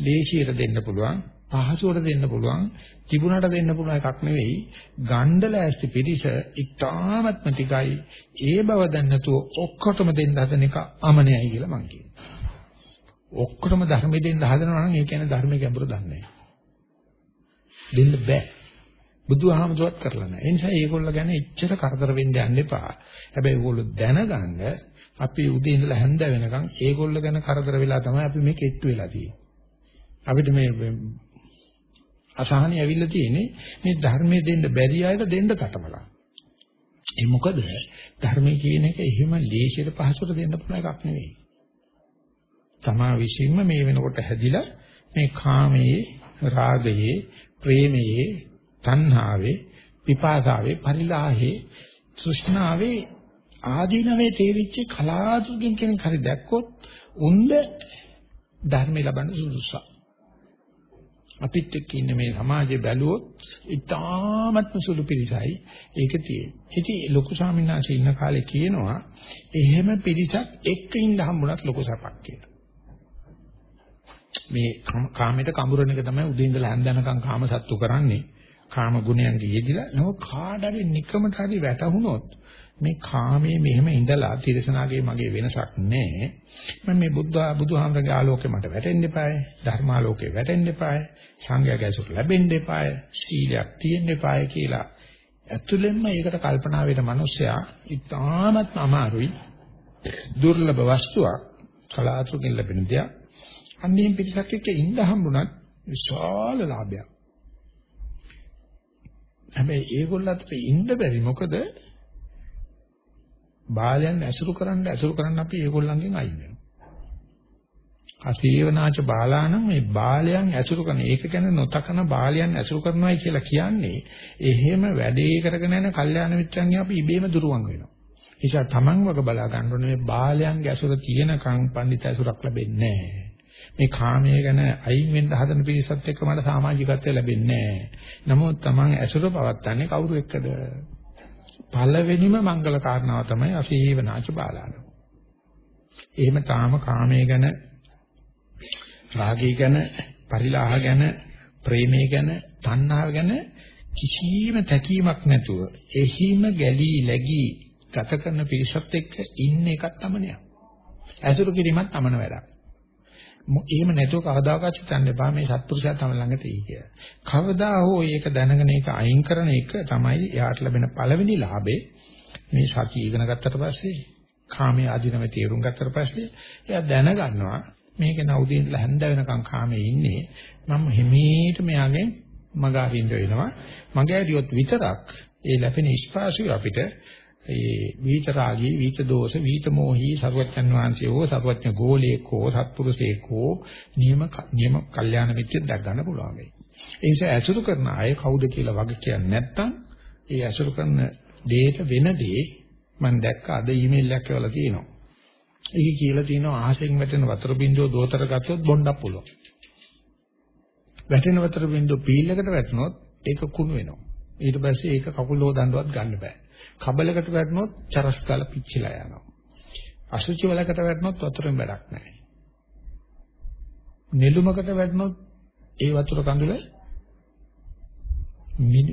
ලේසියට දෙන්න පුළුවන්. පහසුවට දෙන්න පුළුවන්. තිබුණට දෙන්න පුළුවන් එකක් නෙවෙයි. ගණ්ඩ ලෑස්ති පිටිස ඉතාමත්ම ටිකයි. ඒ බව දැන්නතුව ඔක්කොටම දෙන්න හදන එක අමනයයි කියලා මං කියනවා. ඔක්කොටම ධර්මෙ දෙන්න හදනවා නම් ඒ කියන්නේ ධර්මයේ ගැඹුරු දන්නේ නැහැ. දෙන්න බෑ. බුදුහාමුදුරුවත් කරලා නැහැ. ඒ නිසා මේගොල්ලෝ ගැන එච්චර කරදර වෙන්න යන්න එපා. හැබැයි ඒගොල්ලෝ දැනගන්න අපි උදේ ඉඳලා හැන්ද වෙනකන් ඒගොල්ලෝ ගැන කරදර වෙලා තමයි අපි මේ කෙට්ටු වෙලා තියෙන්නේ. අපිට මේ අසහනෙ ඇවිල්ලා තියෙන්නේ මේ ධර්මයේ දෙන්න බැරි අයට දෙන්න තටමලා. ඒ මොකද ධර්මයේ කියන එක එහෙම ලේසියට පහසුට දෙන්න පුළුවන් එකක් නෙවෙයි. තමා විශ්ින්ම මේ වෙනකොට හැදිලා මේ කාමයේ රාගයේ ප්‍රේමයේ තණ්හාවේ, පිපාසාවේ, පරිලාහේ, තෘෂ්ණාවේ ආදීනවේ තේරිච්ච කලාතුරකින් කෙනෙක් හරි දැක්කොත් උන්ද ධර්මය ලබන්න සුදුසුසා. අපිත් එක්ක ඉන්න මේ සමාජයේ බැලුවොත් ඉතාමත්ම සුළු පිරිසයි ඒක තියෙන්නේ. ඉතින් ලොකු ස්වාමීන් වහන්සේ ඉන්න කාලේ කියනවා එහෙම පිරිසක් එක්ක ඉන්න හම්බුණත් ලොකු සපක් කියලා. මේ කාමයට කඹරන එක තමයි උදේ ඉඳලා හැන්දනකම් කාම සත්තු කරන්නේ. කාම ගුණයන්ගේ යෙදිලා නෝ කාඩරි නිකමට හරි වැටහුනොත් මේ කාමයේ මෙහෙම ඉඳලා තිරසනාගේ මගේ වෙනසක් නැහැ මම මේ බුද්ධ බුදුහාමරගේ ආලෝකේ මට වැටෙන්න එපායි. ධර්මාලෝකේ වැටෙන්න එපායි. සංඝයාගේ ඇසුර ලැබෙන්න එපායි. සීලයක් තියෙන්න එපායි කියලා ඇතුළෙන්ම ඒකට කල්පනා වෙන මිනිස්සයා ඉතාමත් අමාරුයි. දුර්ලභ වස්තුවක් කලාතුරකින් ලැබෙන දෙයක්. අන්නේම පිටසක් එක්ක ඉඳ හම්බුණත් විශාල ලාභයක්. හැබැයි ඒගොල්ලන්ට ඉන්න බැරි මොකද බාලයන් ඇසුරු කරන්න ඇසුරු කරන්න අපි ඒගොල්ලන්ගෙන් අයින් වෙනවා. අසීවනාච බාලානම් මේ බාලයන් ඇසුරු කරන ඒක ගැන නොතකන බාලයන් ඇසුරු කරනවායි කියලා කියන්නේ එහෙම වැඩේ කරගෙන යන කල්යාණ මිත්‍රයන්ගේ අපි ඉබේම දුරවන් වෙනවා. ඒ නිසා Taman වග බලා ගන්න ඕනේ මේ බාලයන්ගේ ඇසුර තියෙනකන් පඬිත ඇසුරක් ලැබෙන්නේ නැහැ. මේ කාමයේ ගැන අයින් වෙන්න හදන පිරිසත් එක්ක මට සමාජිකත්වය ලැබෙන්නේ නැහැ. නමුත් Taman ඇසුර පවත්න්නේ කවුරු එක්කද? පළවෙනිම මංගල කාරණාව තමයි අසීවනාච බාලාන. එහෙම තාම කාමයේ ගැන රාගය ගැන පරිලාහ ගැන ප්‍රේමය ගැන තණ්හාව ගැන කිසිම තැකීමක් නැතුව එහිම ගැලී läගී ගත කරන පිරිසත් එක්ක ඉන්න එකත් තමනයක්. ඇසුරු කිරීමත් තමන වැඩක්. එහෙම නැතුව කවදාකවත් හිතන්න එපා මේ සත්පුරුෂයා තම ළඟ තියෙයි කියලා. කවදා හෝ ඒක දැනගෙන ඒක අයින් කරන එක තමයි එයාට ලැබෙන පළවෙනි ලාභේ. මේ සතිය ඉගෙන ගත්තට පස්සේ කාමයේ ආධිනව තේරුම් ගත්තට පස්සේ එයා දැනගන්නවා මේක නවුදින් ඉඳලා හැන්ද වෙනකන් කාමයේ ඉන්නේ මම හිමීට මෙයාගෙන් මග අරින්න වෙනවා මගේ ඇරියොත් විතරක් ඒ ලැබෙන ස්පාසුව අපිට ඒ විිත රාගී විිත දෝෂ විිත මොහි සර්වඥන් වහන්සේ හෝ සර්වඥ ගෝලයේක හෝ සත්පුරුෂයෙක් හෝ නියම නියම කල්යාණ මිත්‍යෙක් දැක් ගන්න පුළුවන් වෙයි. ඒ නිසා ඇසුරු කරන අය කවුද කියලා වග කියන්නේ නැත්නම් ඒ ඇසුරු කරන දෙයට වෙන දේ මම දැක්ක අද ඊමේල් එකක් එවලා තියෙනවා. ඒක කියලා තියෙනවා අහසෙන් වැටෙන වතුර බින්දුව දෝතර ගත්තොත් බොණ්ඩක් පුළුවන්. වැටෙන වතුර බින්දුව පීල්ලකට වැටුනොත් ඒක කුණු වෙනවා. ඊට පස්සේ ඒක කකුල හොදන්නවත් ගන්න බෑ. කබලකට වැටුනොත් චරස් කාලා පිච්චිලා යනවා. අසුචි වලකට වැටුනොත් වතුරෙන් වැඩක් නැහැ. නෙළුමකට වැටුනොත් ඒ වතුර කඳුල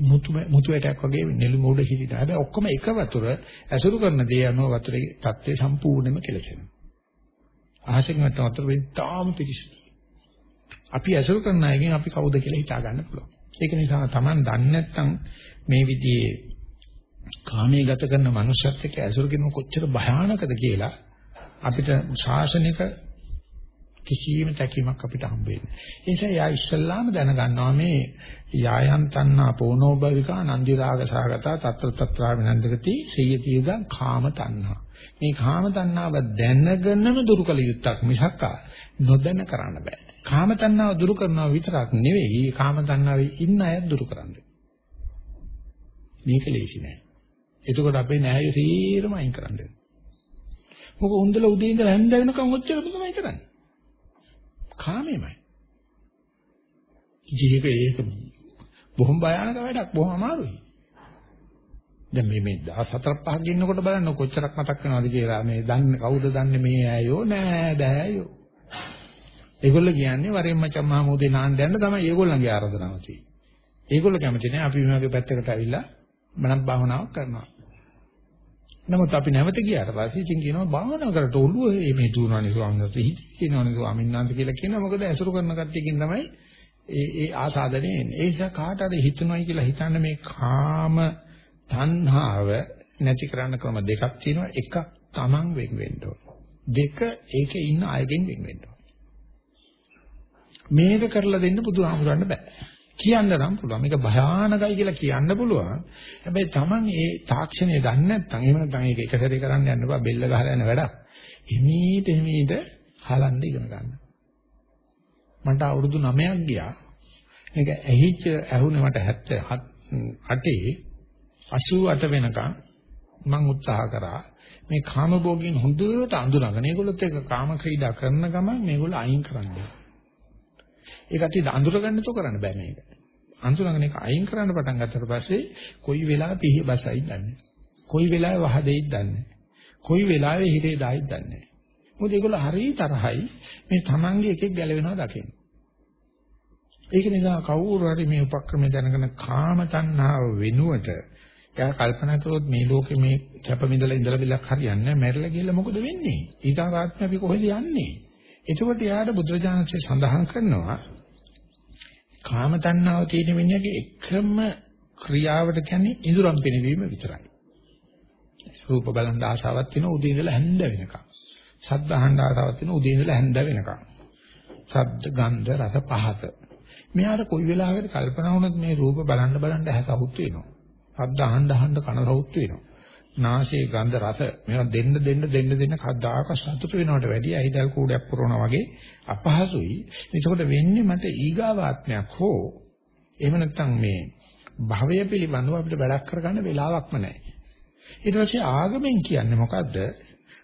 මුතු මුතු ඇටයක් වගේ නෙළුම උඩ හිටිනවා. හැබැයි ඔක්කොම එක වතුර ඇසුරු කරන දේ අනුව වතුරේ තත්ත්වය සම්පූර්ණයෙන්ම කෙලසෙනවා. අහසෙන් වැටෙන වතුර වෙන තාම පිරිසිදු. අපි ඇසුරු කරන අයගෙන් අපි කවුද කියලා හිතා ගන්න පුළුවන්. ඒක නිසා Taman දන්නේ නැත්නම් මේ විදිහේ කාමයේ ගත කරන මනුස්සයත් එක්ක ඇසුරු කරන කොච්චර භයානකද කියලා අපිට ශාසනික කිසියම් තැකීමක් අපිට හම්බ වෙන්නේ. ඒ නිසා යා ඉස්සල්ලාම දැනගන්නවා මේ යායන් තණ්හා පෝනෝභවිකා නන්දි රාග සහගතා తත්‍ර తත්‍රා විනන්දගති සියතියද කාම තණ්හා. මේ කාම තණ්හාව දැනගෙනම දුරු කළ යුත්තක් මිසක් නොදැන කරන්න බෑ. කාම තණ්හාව දුරු කරනවා විතරක් නෙවෙයි කාම තණ්හාවේ ඉන්න අය දුරු කරන්න. මේක ලේසි නෑ. එතකොට අපේ නෑය සීරම අයින් කරන්න වෙනවා. මොකද උන්දල උදේ ඉඳලා හැන්ද වෙනකම් ඔච්චර තමයි කරන්නේ. කාමෙමයි. ජීවිතේ ඒක බොහොම භයානක වැඩක් බොහොම අමාරුයි. දැන් මේ මේ 14 5ක් ඉන්නකොට බලන්න කොච්චරක් මතක් වෙනවද කියලා මේ දන්නේ කවුද දන්නේ මේ ඇයෝ නෑ දෑයෝ. ඒගොල්ලෝ කියන්නේ වරෙන් මචං මහමෝදේ නාන්න යන්න තමයි ඒගොල්ලන්ගේ ආරාධනාව තියෙන්නේ. ඒගොල්ලෝ කැමති නෑ අපි විමාගේ පැත්තකට ඇවිල්ලා මනක් භාවනාවක් කරනවා. නමුත් අපි නැවත ගියාට පස්සේ ඉතින් කියනවා භාවනා කරට ඔළුව මේ දුවනවානේ ස්වාමීන් වහන්සේ. හිතේනවානේ ස්වාමීන් වහන්සේ කියලා කියනවා. මොකද ඇසුරු කරන කට්ටියකින් තමයි ඒ ඒ ආසාදනේ එන්නේ. ඒ නිසා කාට හරි හිතනවායි කියලා හිතන්න මේ කාම තණ්හාව නැති කරන්න ක්‍රම දෙකක් තියෙනවා. එකක් Taman වෙන් වෙන්න දෙක ඒකේ ඉන්න අයගෙන් වෙන් වෙන්න මේක කරලා දෙන්න බුදුහාමුදුරන්න බෑ. කියන්න නම් පුළුවන්. මේක භයානකයි කියලා කියන්න පුළුවන්. හැබැයි Taman ඒ තාක්ෂණය දන්නේ නැත්නම් එහෙම නැත්නම් ඒක එක සැරේ කරන්න යන්න බෑ බෙල්ල ගහලා යන වැඩක්. හිමීට හිමීට හලන්න ඉගෙන ගන්න. මට අවුරුදු 9ක් ගියා. මේක ඇහිච්ච ඇහුනේ මට 78 88 වෙනකම් මම උත්සාහ කරා මේ කාම භෝගීන් හොඳට අඳුනගෙන ඒගොල්ලොත් එක්ක කාම ක්‍රීඩා කරන ගමන් මේගොල්ලෝ අයින් කරන්නේ. ඒකට අඳුරගන්න තෝ කරන්න බෑ මේක. අඳුරගෙන ඒක අයින් කරන්න පටන් ගත්තට පස්සේ කොයි වෙලාවෙ පිහි බසයිද දන්නේ. කොයි වෙලාවෙ වහ දෙයිද දන්නේ. කොයි වෙලාවෙ හිරේ දායිද දන්නේ. මොකද ඒගොල්ලෝ හරිය තරහයි මේ Tamange එකෙක් ගැලවෙනවා දකින්න. ඒක නිසා කවුරු හරි මේ උපක්‍රමය දැනගෙන කාම තණ්හාව වෙනුවට එයා කල්පනා කරොත් මේ ලෝකේ මේ කැපමිදලා ඉඳලා බිලක් හරියන්නේ නැහැ. මැරිලා ගිහලා මොකද වෙන්නේ? ඊගාවාත්ම අපි කොහෙද යන්නේ? එතකොට යාට බුදුරජාණන්සේ සඳහන් කරනවා කාම තණ්හාව තියෙන මිනිහගේ එකම ක්‍රියාවට කියන්නේ ඉඳුරම් පිනවීම විතරයි. රූප බලන් ආසාවක් තියෙන උදේ ඉඳලා හැන්ද වෙනකම්. ශබ්ද අහන්න ආසාවක් තියෙන උදේ ඉඳලා හැන්ද වෙනකම්. ශබ්ද ගන්ධ රස පහත. මෙයාට කොයි වෙලාවකද කල්පනා වුණත් මේ රූප බලන්න බලන්න ඇහැ සවුත් වෙනවා. ශබ්ද අහන්න අහන්න කන සවුත් වෙනවා. නාසයේ ගන්ධ රස මේවා දෙන්න දෙන්න දෙන්න දෙන්න කද්දාක සතුට වෙනවට වැඩිය ඇහිදල් කූඩයක් පුරවනා වගේ අපහසුයි. එතකොට වෙන්නේ මට ඊගාවාත්මයක් හෝ එහෙම නැත්නම් මේ භවය පිළිබඳව අපිට වැඩක් කරගන්න වෙලාවක්ම නැහැ. ඊට පස්සේ ආගමෙන් කියන්නේ මොකද්ද?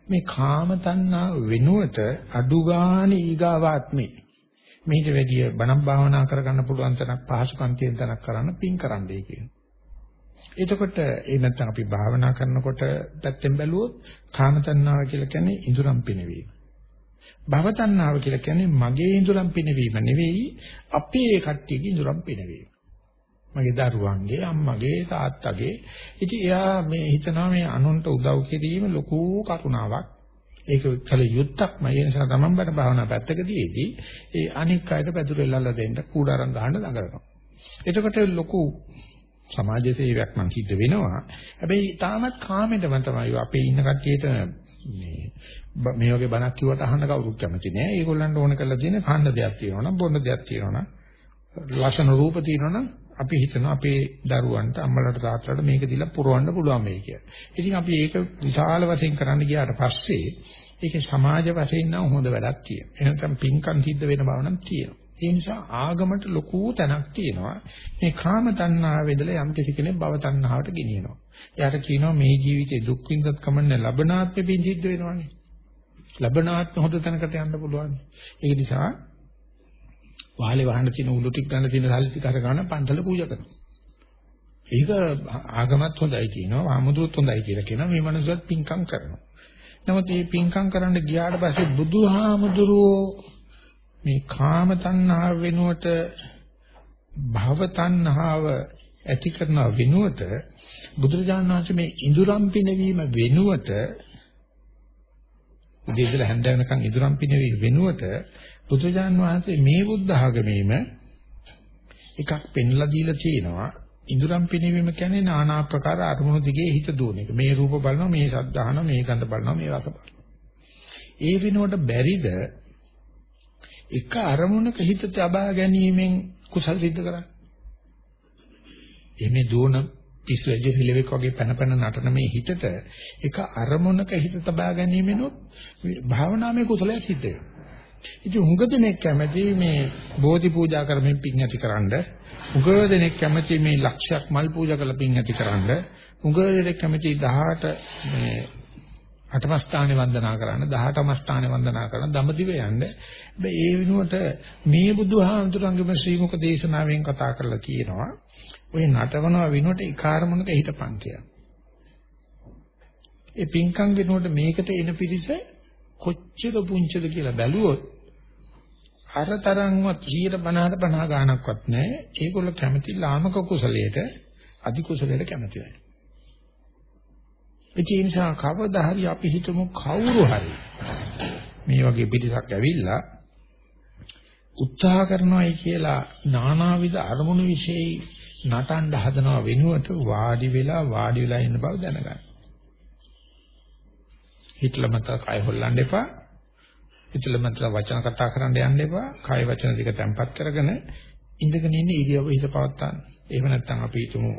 මේ කාම තණ්හා වෙනුවට අඩුගාණ ඊගාවාත්මේ මේක වැඩිය බණක් භාවනා කරගන්න පුළුවන් තරක් පහසුකම් තියෙන තැනක් කරන්න පින් කරන්නයි කියනවා. එතකොට ඒ නැත්නම් අපි භාවනා කරනකොට පැත්තෙන් බැලුවොත් කාම තණ්හාව කියලා කියන්නේ ඉඳුරම් පිනවීම. භව තණ්හාව කියලා කියන්නේ මගේ ඉඳුරම් පිනවීම නෙවෙයි අපේ කට්ටියගේ ඉඳුරම් පිනවීම. මගේ දරුවන්ගේ අම්මගේ තාත්තගේ ඉතින් එයා මේ හිතනවා මේ අනුන්ට උදව් කිරීම ලොකු කරුණාවක් ඒක කල යුත්තක්ම ඒ නිසා තමන් බඩ භාවනා පැත්තකදීදී ඒ අනික් අයට පැදුරු එල්ලලා දෙන්න කූඩාරම් ගහන්න දඟලනවා එතකොට ලොකු සමාජ සේවයක් නම් සිද්ධ වෙනවා. හැබැයි තාමත් කාමෙදම තමයි අපේ ඉන්න කට්ටියට මේ මේ වගේ බණක් කිව්වට අහන්න කවුරුත් කැමති නෑ. ඒගොල්ලන්ට ඕන කරලා තියෙන කන්න දෙයක් තියෙනවනම් බොන්න දෙයක් තියෙනවනම් ලක්ෂණ රූප තියෙනවනම් අපි හිතනවා අපේ දරුවන්ට අම්මලාට තාත්තලාට මේක දීලා පුරවන්න පුළුවන් මේ කියලා. ඉතින් අපි ඒක විශාල වශයෙන් කරන්න ගියාට පස්සේ ඒකේ සමාජ වශයෙන් නම් හොඳ වැඩක් තියෙනවා. එහෙනම් පින්කම් සිද්ධ වෙන බව නම් තියෙනවා. ඒ නිසා ආගමට ලොකු තැනක් තියෙනවා. මේ කාම තණ්හාව වෙදලා යම් කිසි කෙනෙක් භව තණ්හාවට ගෙනියනවා. එයාට කියනවා මේ ජීවිතේ දුක් විඳත් කමන්නේ ලබනාත්මෙ පිංසිද්ධ වෙනවනේ. ලබනාත්ම හොඳ තැනකට යන්න පුළුවන්. ඒ නිසා වහලේ වහන්න තියෙන උළු ටික ගන්න තියෙන සල්ලි ටික අර ගන්න පන්සල පූජා කරනවා. ඒක ආගමත් හොඳයි කියනවා, ආමුදුත් හොඳයි කියලා කියනවා. මේ මනසත් පිංකම් කරනවා. නමුත් මේ පිංකම් කරන්න ගියාට පස්සේ බුදුහාමුදුරුවෝ මේ කාම තණ්හාව වෙනුවට භව තණ්හාව ඇති කරන වෙනුවට බුදුරජාණන් වහන්සේ මේ ඉඳුරම් පිනවීම වෙනුවට උදේදලා හැන්ද වෙනකන් ඉඳුරම් පිනවීම වෙනුවට බුදුරජාණන් වහන්සේ මේ බුද්ධ ආගමේම එකක් පෙන්ලා දීලා තියෙනවා ඉඳුරම් පිනවීම කියන්නේ নানা ආකාර අරමුණු දිගේ හිත දුවන එක. මේ රූප බලනවා, මේ ශබ්ද අහනවා, මේ ගන්ධ බලනවා, මේ රස බලනවා. ඒ වෙනුවට බැරිද එක අරමුණක හිත තබා ගැනීමෙන් කුසල් සිද්ධ කරන්නේ? එමේ දුවන පිස්සු ඇජේ හිලෙවෙක් වගේ පැන පැන නටන මේ හිතට එක අරමුණක හිත තබා ගැනීමෙනොත් භාවනාවේ කුසලයක් සිද්ධ වෙනවා. ඉතින් හුඟ දෙනෙක් කැමති මේ බෝධි පූජා කරමින් පින් ඇතිකරනද හුඟ දෙනෙක් කැමති මේ ලක්ෂයක් මල් පූජා කරලා පින් ඇතිකරනද හුඟ දෙනෙක් කැමති 18 මේ අටම ස්ථානේ වන්දනා කරන්න 18ම ස්ථානේ වන්දනා කරන දඹදිව යන්න හැබැයි ඒ වෙනුවට මේ බුදුහාමුදුරන්ගේම ශ්‍රීමුක දේශනාවෙන් කතා කරලා කියනවා ඔය නටවනවා වෙනුවට ඒ කාර්මණක හිටපන් කියලා. ඒ පින්කම් වෙනුවට මේකට එන පිරිස කොච්චර පුංචිද කියලා බැලුවොත් අර තරම්වත් 150 50 ගාණක්වත් නැහැ. ඒගොල්ලෝ කැමති ලාමක කුසලයට අධි කුසලයට කැමති නැහැ. ඒ නිසා කවදා හරි අපි හිතමු කවුරු හරි මේ වගේ පිටසක් ඇවිල්ලා උත්සාහ කරනවායි කියලා නානාවිද අරමුණු વિશે නටන්න හදනව වෙනුවට වාඩි වෙලා වාඩි වෙලා ඉන්න බව දැනගන්න. හිතල මත කය හොල්ලන්න එපා. හිතල මත වචන කතා කරන්න යන්න එපා. කය වචන දෙක තැම්පත් කරගෙන ඉඳගෙන ඉන්න ඉරියව්ව හිත පවත්තා. එහෙම නැත්නම් අපි හිතමු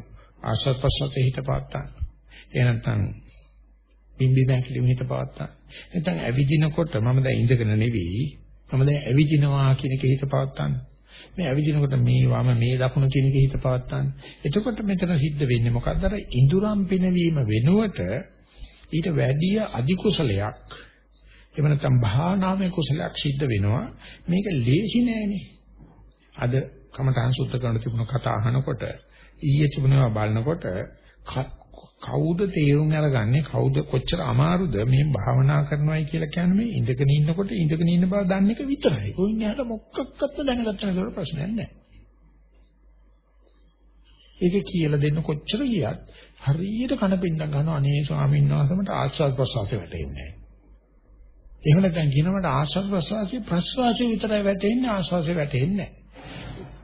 ආශ්වාස ප්‍රශ්වාසයේ හිත පවත්තා. එහෙම නැත්නම් බිම්බි බැංකිලිම හිත පවත්තා. නැත්නම් ඇවිදිනකොට මම දැන් ඉඳගෙන නෙවෙයි මම දැන් ඇවිදිනවා කියන එක හිත පවත්තන්න. මේ ඇවිදිනකොට මේ වම මේ දකුණ කියන එක හිත පවත්තන්න. එතකොට මෙතන සිද්ධ වෙන්නේ මොකද්ද? අර ඉඳුරම් පිනවීම වෙනුවට ඊට වැඩිය අධි කුසලයක් එහෙම නැත්නම් භාවනාමය කුසලයක් සිද්ධ වෙනවා මේක ලේසි නෑනේ අද කමඨාන් සුද්ධ කරන තිබුණ කතා අහනකොට ඊයේ තිබුණා බලනකොට කවුද තේරුම් අරගන්නේ කවුද කොච්චර අමාරුද මේ භාවනා කරනවායි කියලා කියන්නේ මේ ඉඳගෙන ඉන්නකොට ඉඳගෙන ඉන්න බව දන්න එක විතරයි. කොයින් එහාට මොකක්වත් දැනගත්ත නේද ප්‍රශ්නයක් නැහැ. ඒක කියලා දෙන්න කොච්චර ගියත් හරියට කන පින්නම් ගන්නවා අනේ ස්වාමීන් වහන්සේමට ආස්වාද ප්‍රසවාසය වැටෙන්නේ නැහැ. එහෙම නැත්නම් කියනවට ආස්වාද ප්‍රසවාසය ප්‍රසවාසය විතරයි වැටෙන්නේ ආස්වාසය වැටෙන්නේ නැහැ.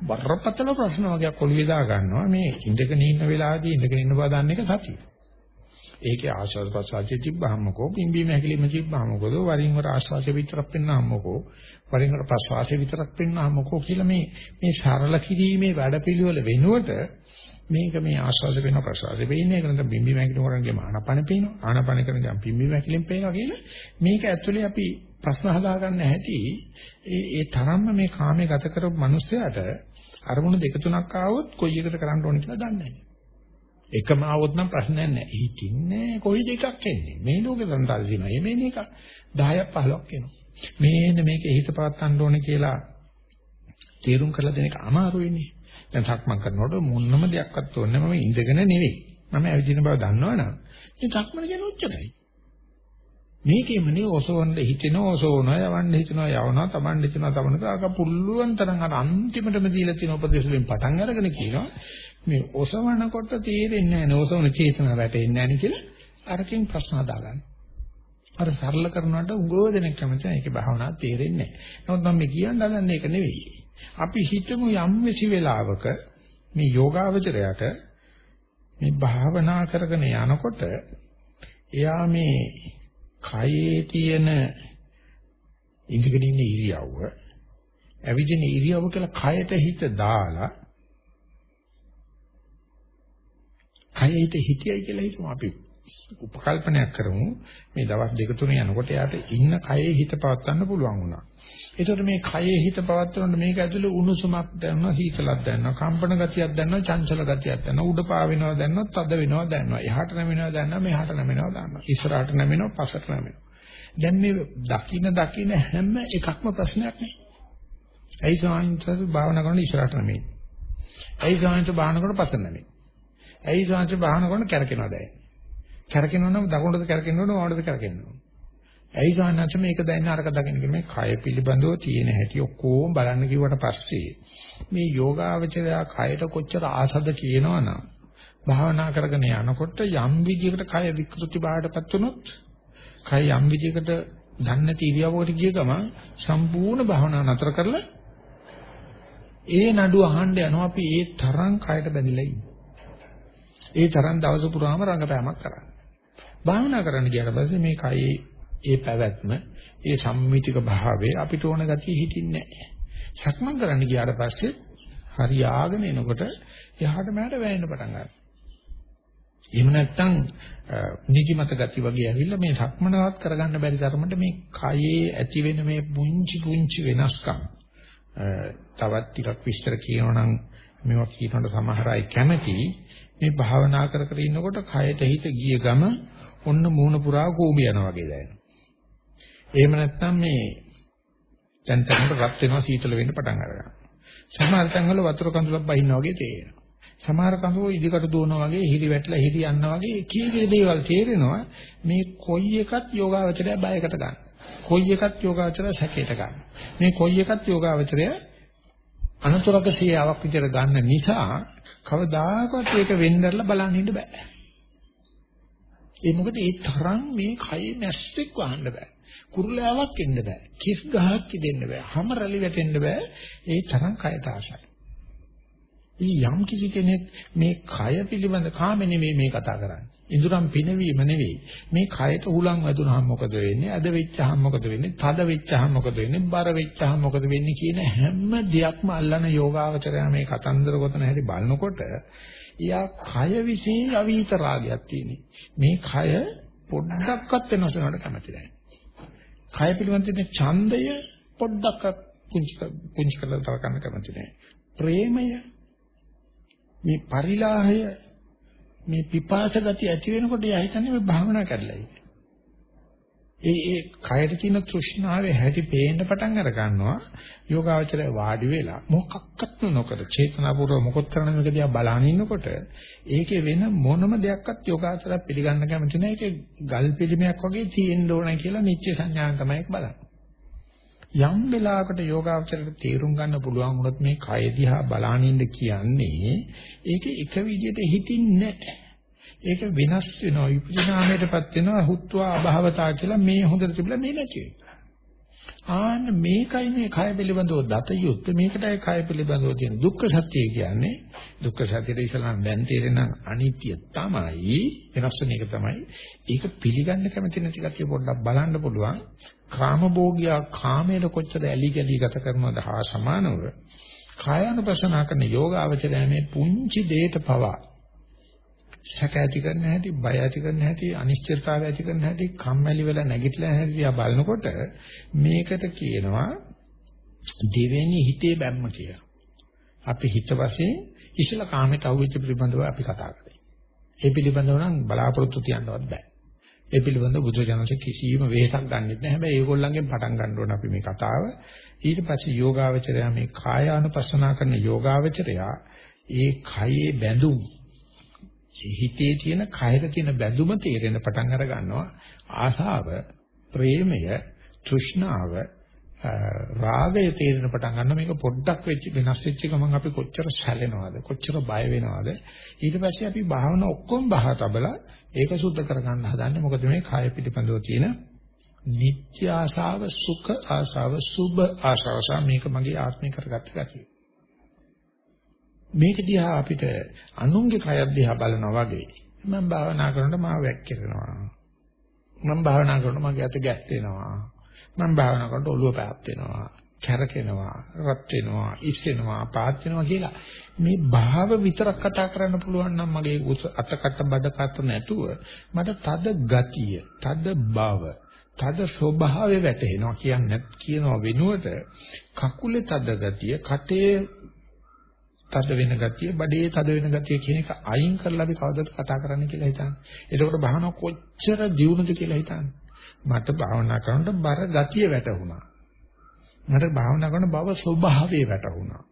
බරපතල ප්‍රශ්න වගේ කොළුවේ දා ගන්නවා මේ ඉඳගෙන ඉන්න වෙලාවදී ඉඳගෙන ඉන්න බව දන්න එක සතිය. ඒකේ ආස්වාද ප්‍රසවාසය තිබ්බහමකෝ පිම්බීම හැකිලිම තිබ්බහමකෝ වරින් වර ආස්වාසය විතරක් පෙන්නාමකෝ වරින් වර ප්‍රසවාසය විතරක් පෙන්නාමකෝ කියලා මේ මේ සරල කිරීමේ වැඩපිළිවෙල වෙනුවට මේක මේ ආස්වාද වෙන ප්‍රසවාස වෙන්නේ ඒක නැත්නම් බිම්බි මැකිලි කරන්නේ ආනපන පේනවා. ආනපන කරන්නේ බිම්බි මැකිලින් පේනවා කියලා මේක ඇතුලේ අපි ප්‍රශ්න හදාගන්න හැටි ඒ ඒ තරම්ම මේ කාමයේ ගත කරපු මිනිස්සයාට අරමුණු දෙක තුනක් ආවොත් කොයි එකද කරන්න ඕනේ කියලා දන්නේ නැහැ. එකම ආවොත් නම් ප්‍රශ්නයක් නැහැ. හිතින්නේ කොයි දෙකක් එන්නේ. මේ ලෝකේ සම්තාල්සිනා. මේ මේක 10ක් 15ක් එනවා. මේන්න මේක හිත පවත්තන්න ඕනේ කියලා තීරුම් කරලා දෙන එක අමාරු වෙන්නේ. දැන් සක්මන් කරනකොට මොනම දෙයක්වත් ඕනේ මම ඉඳගෙන නෙවෙයි. මම ඇවිදින බව දන්නවනම් ඉතින් සක්මන කියන්නේ උච්චරයි. මේකෙම නේ ඔසවන්න හිතෙනවා ඔසවනවා යවන්න හිතනවා යවනවා තබන්න හිතනවා තබනවා අක පුල්ලුවන් තරම් අර අන්තිමටම දීලා තියෙන උපදේශ වලින් පටන් අරගෙන කියනවා මේ ඔසවනකොට තේරෙන්නේ නැහැ ඔසවන චේතනාව වැටෙන්නේ නැහැ නේ කියලා අරකින් ප්‍රශ්න හදාගන්න. අර සරල කරනකොට උගෝ දෙනෙක් කැමති නැහැ ඒකේ භාවනාව තේරෙන්නේ නැහැ. නමුත් මම මේ කියන්න හදන්නේ ඒක නෙවෙයි. අපි හිතමු යම් වෙසි වෙලාවක මේ යෝගාවචරයට මේ භාවනා කරගෙන යනකොට එයා මේ කයේ තියෙන ඉඳගෙන ඉන්න ඉරියව්ව ඇවිදින ඉරියව්ව කියලා කයට හිත දාලා කයේ හිත හිතයි කියලා හිතමු. අපි උපකල්පනයක් කරමු. මේ දවස් දෙක තුන යනකොට යාට ඉන්න කයේ හිත පවත්වන්න පුළුවන් වුණා. ඒතකොට මේ කයේ හිත පවත්වනකොට මේක ඇතුලේ උණුසුමක් දැනනවා සීතලක් දැනනවා කම්පන ගතියක් දැනනවා චංචල ගතියක් දැනනවා උඩ පාවෙනවා දැනනවා තද වෙනවා දැනනවා එහාට නැමෙනවා දැනනවා මෙහාට නැමෙනවා දැනනවා ඉස්සරහට නැමෙනවා පස්සට නැමෙනවා. දැන් මේ දකින්න දකින්න හැම එකක්ම ප්‍රශ්නයක් නේ. ඇයි සාහිත්‍යස භාවනා කරන ඉස්සරහට නැමෙන්නේ? ඇයි සාහිත්‍ය භාවනා කරන පස්සට නැමෙන්නේ? ඇයි සාහිත්‍ය භාවනා කරන කැරකෙනවා දැන් කැරකෙනවා නම් දකුණටද කැරකෙන්නවද වමටද කැරකෙන්නවද ඇයි සාන්නත් මේක දැනන අරක දකින්න මේ කය පිළිබඳව තියෙන හැටි ඔක්කොම බලන්න කිව්වට පස්සේ මේ යෝගාවචරය කයට කොච්චර ආසද කියනවනම් භාවනා කරගෙන යනකොට යම් විදියකට කය විකෘති බාටපත් වුණොත් කය යම් විදියකට දන්නේ තීරියවකට ගිය ගමන් සම්පූර්ණ භාවනාව නතර කරලා ඒ නඩුව අහන්න යනවා. අපි ඒ තරම් කයට බැඳිලා ඉන්නේ. ඒ තරම් දවස පුරාම රංගපෑමක් කරන්නේ. භාවනා කරන්න ගියාට පස්සේ මේ කයේ ඒ පැවැත්ම, ඒ සම්මිතික භාවය අපිට ඕන ගතිය හිටින්නේ නැහැ. සක්මන් කරන්න ගියාට පස්සේ හරියාගෙන එනකොට යහට මෑට වැයෙන්න පටන් ගන්නවා. එහෙම නැත්නම් නිදිමත ගති වගේ ඇවිල්ලා මේ සක්මනවත් කරගන්න බැරි තරමට මේ කයේ ඇති වෙන මේ පුංචි පුංචි වෙනස්කම් තවත් ටිකක් විස්තර කියනවනම් මේවා කියනකොට සමහර අය කැමති මේ භාවනා කර කර ඉන්නකොට කයට හිත ගිය ගම ඔන්න මූණ පුරා කෝඹි යනවා වගේ දැනෙනවා. එහෙම නැත්නම් මේ දැන් තැනකට රත් වෙනවා සීතල වෙන්න පටන් අරගන්නවා. සමහර තැන්වල වතුර කඳුලක් බහිනවා වගේ තේරෙනවා. සමහර කඳුළු ඉදිකට දුවනවා වගේ හිරි වැටලා හිරි යනවා වගේ එක එක දේවල් තේරෙනවා. මේ කොයි එකත් යෝගාවචරය බයකට ගන්න. කොයි එකත් යෝගාවචරය සැකයට ගන්න. මේ කොයි එකත් යෝගාවචරය අනතුරක සියාවක් විතර ගන්න නිසා කවදාකවත් ඒක වෙන්නදලා බලන්න ඉන්න බෑ. ඒ මොකද ඒ තරම් මේ කයේ මැස්සෙක් වහන්න බෑ. කුරුලෑවක් එන්න බෑ. කිස් ගහක් කිදෙන්න බෑ. හැම රැලි වැටෙන්න බෑ. ඒ තරම් කයට ආසයි. ඉතින් යම් කිසි කෙනෙක් මේ කය පිළිබඳ කාම නෙමෙයි මේ කතා කරන්නේ. ඉඳුරම් පිනවීම නෙවෙයි. මේ කයට උලන් වැදුනහම මොකද වෙන්නේ? අද වෙච්චහම මොකද වෙන්නේ? තද වෙච්චහම මොකද වෙන්නේ? බර වෙච්චහම මොකද වෙන්නේ කියන හැම දෙයක්ම අල්ලන යෝගාවචරය මේ කතන්දර ගොතන හැටි බලනකොට එයා කය විශ්ේ අවීත රාගයක් තියෙන්නේ. මේ කය පොඩ්ඩක්වත් වෙනස් වෙනවට කැමති නැහැ. කය පිළිබඳ තියෙන ඡන්දය පොඩ්ඩක් පුංචි පුංචි කරලා තරකන්න කැමති නැහැ. ප්‍රේමය මේ පරිලාහය මේ පිපාස ගති ඇති වෙනකොට එයා හිතන්නේ මේ භාවනා කරලායි. ඒ ඒ කයට තියෙන තෘෂ්ණාවේ හැටි පේන්න පටන් අර ගන්නවා. යෝගාවචරය වාඩි වෙලා මොකක්වත් නොකර චේතනාපූර්ව මොකොත් කරන මේක දිහා බලන ඉන්නකොට ඒකේ වෙන මොනම දෙයක්වත් යෝගාවචරය පිළිගන්න කැමති නැහැ. ඒකේ ගල් පිළිමයක් වගේ තියෙන්න ඕන කියලා නිත්‍ය සංඥාන් තමයි බලන්නේ. යම් වෙලාවකට යෝගාවචරයට තේරුම් ගන්න පුළුවන් වුණොත් මේ කය දිහා බලන ඉන්න කියන්නේ ඒකේ එක විදිහට හිතින්නේ නැහැ. ඒක වෙනස් වෙනවා විපරිණාමයටපත් වෙනවා හුත්වා අභවතා කියලා මේ හොඳට තිබිලා මේ නැති ආන්න මේකයි මේ කය පිළිබඳව දත යුත්තේ මේකටයි කය පිළිබඳව තියෙන දුක්ඛ සත්‍ය කියන්නේ. දුක්ඛ සත්‍යෙට ඉස්සලම් දැන් තේරෙන අනිත්‍ය තමයි වෙනස් වෙන එක තමයි. ඒක පිළිගන්න කැමති නැති කතිය පොඩ්ඩක් බලන්න පුළුවන්. කාමභෝගියා කාමයට කොච්චර ඇලි ගලි ගත කරනවද හා සමානව කායानुපසනා කරන යෝග අවචරය මේ පුංචි දෙයට පවා සැක ඇති කරන හැටි, බය ඇති කරන හැටි, අනිශ්චිතතාවය ඇති කරන හැටි, කම්මැලි වෙලා නැගිටලා හැටි දිහා බලනකොට මේකට කියනවා දෙවෙනි හිතේ බැම්ම කියලා. අපි හිත වශයෙන් ඉස්සලා කාමයට අහුවෙච්ච පිළිබඳව අපි කතා කරේ. ඒ පිළිබඳව නම් බලාපොරොත්තු තියන්නවත් බෑ. ඒ පිළිබඳව බුදුජානක කිසිම වෙහසක් ගන්නෙත් නැහැ. හැබැයි ඒගොල්ලන්ගෙන් පටන් ගන්න ඕන අපි මේ කතාව. ඊට පස්සේ යෝගාවචරය මේ කායානුපස්සනා කරන යෝගාවචරය ඒ කයේ බැඳුම් හිතේ තියෙන කයර තියෙන බැඳුම තේරෙන පටන් අර ගන්නවා. ආසාව ප්‍රේමය තෘෂ්ණාව රාගය තේරෙන පටන් ගන්න මේක පොඩ්ඩක් වෙච්ච වෙනස් වෙච්ච ගමන් අපි කොච්චර සැලෙනවද? කොච්චර බය වෙනවද? ඊට පස්සේ අපි භාවන ඔක්කොම බහ තබලා ඒක සුද්ධ කරගන්න හදන්නේ මොකද මේ කය පිටිපඳව තියෙන නිත්‍ය ආශාව සුඛ ආශාව සුභ ආශාව මේක මගේ ආත්මය කරගත්ත ගැතියි. මේක දිහා අපිට අනුන්ගේ කයත් දිහා බලනවා වගේ. මම භාවනා කරනකොට මාව වැක්කිරෙනවා. මම භාවනා කරනකොට මගේ අත ගැස්සෙනවා මම භාවනා කරනකොට ඔළුව පැත් වෙනවා. කැරකෙනවා, රත් වෙනවා, ඉස්සෙනවා, පාත් වෙනවා කියලා. මේ භාව විතරක් කතා කරන්න පුළුවන් නම් මගේ අතකට බඩකට නැතුව මට තද ගතිය, තද බව, තද ස්වභාවය වැටෙනවා කියන්නේ කියනවා වෙනුවට කකුලේ තද ගතිය, කටේ තද වෙන ගතිය, බඩේ තද වෙන ගතිය කියන එක අයින් කරලා අපි කවදද කතා කරන්න කියලා හිතන්නේ. එතකොට භාවනාව කොච්චර දියුණුද කියලා හිතන්නේ. මට භාවනා කරනකොට බර ගතිය වැටුණා. මට භාවනා කරන බව ස්වභාවය වැටුණා.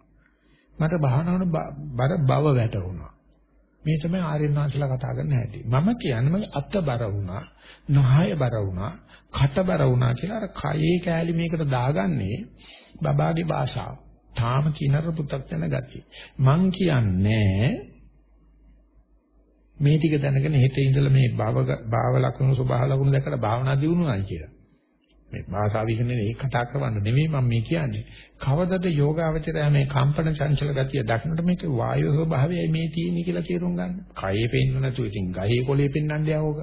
මට භාවනා කරන බර බව වැටුණා. මේ තමයි ආර්යනාංශලා කතා කරන්න හැටි. මම කියන්නේ මගේ අත බර වුණා, නහය බර වුණා, කට බර වුණා කියලා අර කයේ කෑලි මේකට දාගන්නේ බබාගේ භාෂාව. තාම කිනර පුතක් යන ගතිය. මං කියන්නේ මේ ටික දැනගෙන හෙට ඉඳලා මේ භව භාව ලක්ෂණ ස්වභාව ලක්ෂණ දැකලා භාවනා දියුණුවයි කියලා. මේ භාෂාව ඉගෙනගෙන ඒක කතා කරවන්න නෙමෙයි මම මේ කියන්නේ. කවදද යෝගාවචරය මේ කම්පන චංචල ගතිය දක්නට මේක වායු ස්වභාවයයි මේ තියෙන්නේ කියලා තේරුම් ගන්න. කයේ පෙන්න නැතුව ඉතින් ගහේ කොලේ පෙන්නන්නේ ආවෝක.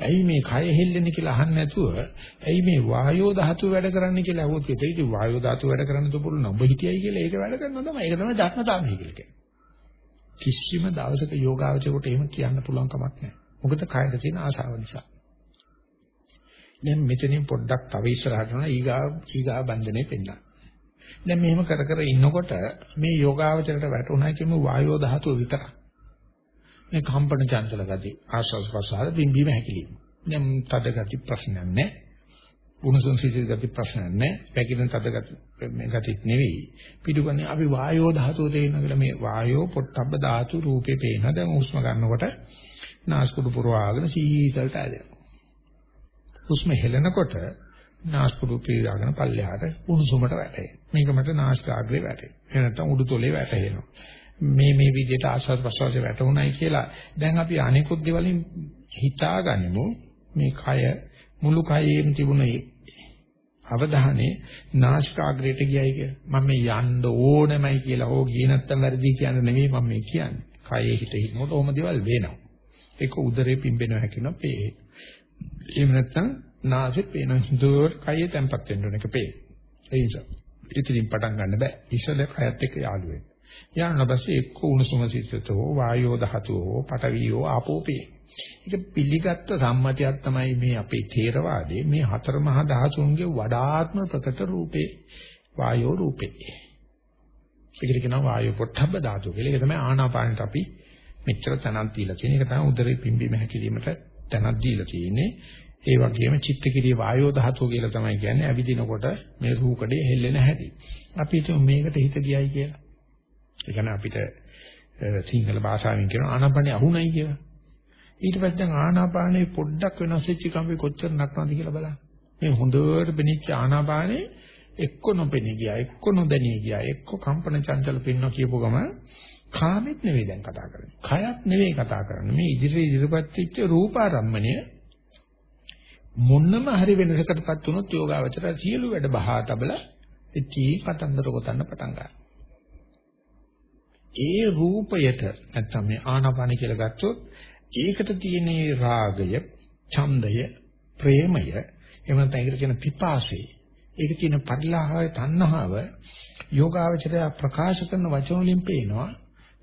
ඇයි මේ කය හෙල්ලෙන්නේ කියලා අහන්න නැතුව ඇයි මේ වායෝ ධාතුව වැඩ කරන්නේ කියලා අහුවොත් ඉතින් වායෝ ධාතුව වැඩ කරන්න දුපුරු නඹ හිටියයි කියලා ඒක වැඩ කරනවා තමයි. ඒක තමයි ධර්මතාවය කියලා කියන්නේ. කිසිම දවසක යෝගාවචරයට එහෙම කියන්න පුළුවන් කමක් නැහැ. මොකද කයද තියෙන ආශාව නිසා. දැන් මෙතනින් පොඩ්ඩක් තව ඉස්සරහට යනවා ඊගා ඊගා බන්ධනේ පෙන්නන. දැන් මෙහෙම කර කර ඉන්නකොට මේ යෝගාවචරයට වැටුණා කියමු වායෝ ධාතුව විතරක්. මේ කම්පන චංචල ගති ආශ්වාස ප්‍රශ්වාස බිම්බීම හැකිලිම. දැන් තද ගති ප්‍රශ්නයක් නැහැ. උණුසුම් සිසිල් ගති ප්‍රශ්නයක් නැහැ. පැකිලෙන තද ගති මේ ගතිත් නෙවෙයි. පිටුකන්නේ අපි වායෝ ධාතුව තේින්න කියලා මේ වායෝ පොට්ටබ්බ ධාතු රූපේ පේන. දැන් හුස්ම ගන්නකොට නාස්පුඩු පුරවාගෙන සීතලට ඇදෙනවා. හුස්ම හෙලනකොට නාස්පුඩු පීරාගෙන පල්ලෙහාට උණුසුමට වැටේ. මේක මත නාස්කාග්‍රේ වැටේ. එහෙම නැත්නම් උඩුතොලේ වැටෙනවා. මේ මේ විදිහට ආස්වාද ප්‍රසවාසය වැටුණයි කියලා දැන් අපි අනිකුත් දේවලින් හිතාගනිමු මේ කය මුළු කයෙම තිබුණ අවධානයේ නාසිකාග්‍රයට ගියයි කියලා. මම මේ යන්න ඕනමයි කියලා හෝ ගියේ නැත්තම් වැරදි කියන්නේ නෙමෙයි මම මේ කියන්නේ. කයේ හිත හිනකොට ඕම දේවල් වෙනවා. ඒක උදරේ පිම්බෙනවා හැකිනවා පේ. එහෙම නැත්තම් නාසෙ පේන හොඳට කයේ තැම්පත් වෙන්න ඕන එක පේ. ඒ නිසා ඉතින් පටන් ගන්න බෑ. ඉස්සෙල්ලා කයත් එක්ක යාළු වෙන්න. යාළුවා පස්සේ එක්ක උණුසුම සිතතෝ වායෝ ධාතුවෝ පඨවියෝ ආපෝපේ. ඒක පිළිගත්ත සම්මතයක් තමයි මේ අපේ ථේරවාදයේ මේ හතර මහා ධාතුන්ගේ වඩාත්ම ප්‍රකට රූපේ වායෝ රූපේ. ඒකට කියනවා වායෝ පොට්ටබ්බ ධාතු කියලා. ඒක තමයි ආනාපානට අපි මෙච්චර තනක් දීලා තියෙන. ඒක තමයි උදරේ පිම්බීම හැකිලීමට තනක් දීලා තියෙන්නේ. ඒ වගේම චිත්තකිරිය වායෝ ධාතුව කියලා තමයි කියන්නේ. ඇවිදිනකොට මේ රූකඩේ හෙල්ලෙන හැටි. අපි හිතමු මේකට හිත ගියයි කියලා. ඒ කියන්නේ අපිට සිංහල භාෂාවෙන් කියන ආනාපානිය අහුණයි කියලා. ඊට පස්සේ දැන් ආනාපානේ පොඩ්ඩක් වෙනස් වෙච්ච කම්පේ කොච්චර නටනවද කියලා බලන්න. මේ හොඳට බෙනිච්ච ආනාපානේ එක්ක නොපෙනී ගියා, එක්ක නොදැනී ගියා, එක්ක කම්පන චංචල පෙන්නවා කියපු ගම කාමෙත් නෙවෙයි දැන් කතා කරන්නේ. කයත් නෙවෙයි කතා කරන්නේ. මේ ඉදිරියේ ඉදිරිපත් වෙච්ච රූපාරම්මණය මොන්නම හරි වෙනසකටපත් වුණොත් යෝගාවචර සියලු වැඩ බහා තබලා ඉති කතන්දර ගොතන්න පටන් ගන්නවා. ඒ රූපයට නැත්තම් මේ ආනාපාන කියලා ගත්තොත් ඒකට තියෙන රාගය, ඡන්දය, ප්‍රේමය, එහෙම නැත්නම් ඒකට කියන පිපාසය, ඒක තියෙන පරිලාහය, තණ්හාව යෝගාවචරය ප්‍රකාශ කරන වචන වලින් පේනවා.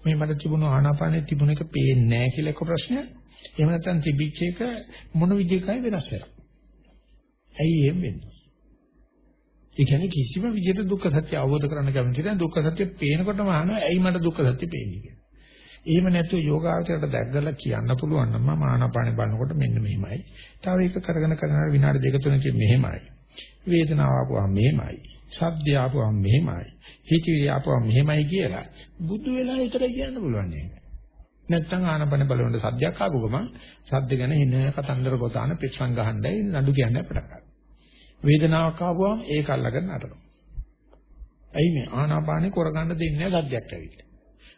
මේ මට තිබුණු ආනාපානෙ තිබුණ එක පේන්නේ නැහැ කියලා එක ප්‍රශ්නයක්. එහෙම නැත්නම් තිබිච්ච එක මොන විදිහකයි වෙනස් වෙලා. ඇයි එහෙම වෙන්නේ? ඒ කියන්නේ කිසිම විදිහට දුක්ඛ සත්‍ය අවබෝධ කරගන්න කැමති නැහැ. දුක්ඛ සත්‍ය පේනකොටම අහනවා ඇයි මට දුක්ඛ සත්‍ය පේන්නේ කියලා. එහෙම නැතුව යෝගාවචරයට දැක්ගලා කියන්න පුළුවන් නම් මම ආනාපානෙ බලනකොට මෙන්න මෙහෙමයි. තව එක කරගෙන කරගෙන විනාඩි දෙක තුනකින් මෙහෙමයි. වේදනාව ආපුවම මෙහෙමයි. ශබ්දය ආපුවම මෙහෙමයි. හිතවිලි ආපුවම මෙහෙමයි කියලා බුදු වෙලා විතරයි කියන්න පුළුවන් නේද? නැත්තම් ආනපන බලනකොට සද්දයක් ආපු ගමන් සද්ද ගැන එන කතන්දර ගොතාන පිටසන් ගහන්නයි නඩු කියන්නේ පටන් ගන්නවා. වේදනාවක් ආවම ඒක අල්ලගෙන නටනවා. ඇයි මේ ආනාපානෙ කරගන්න දෙන්නේ නැහැ සද්දයක් ඇවිල්ලා.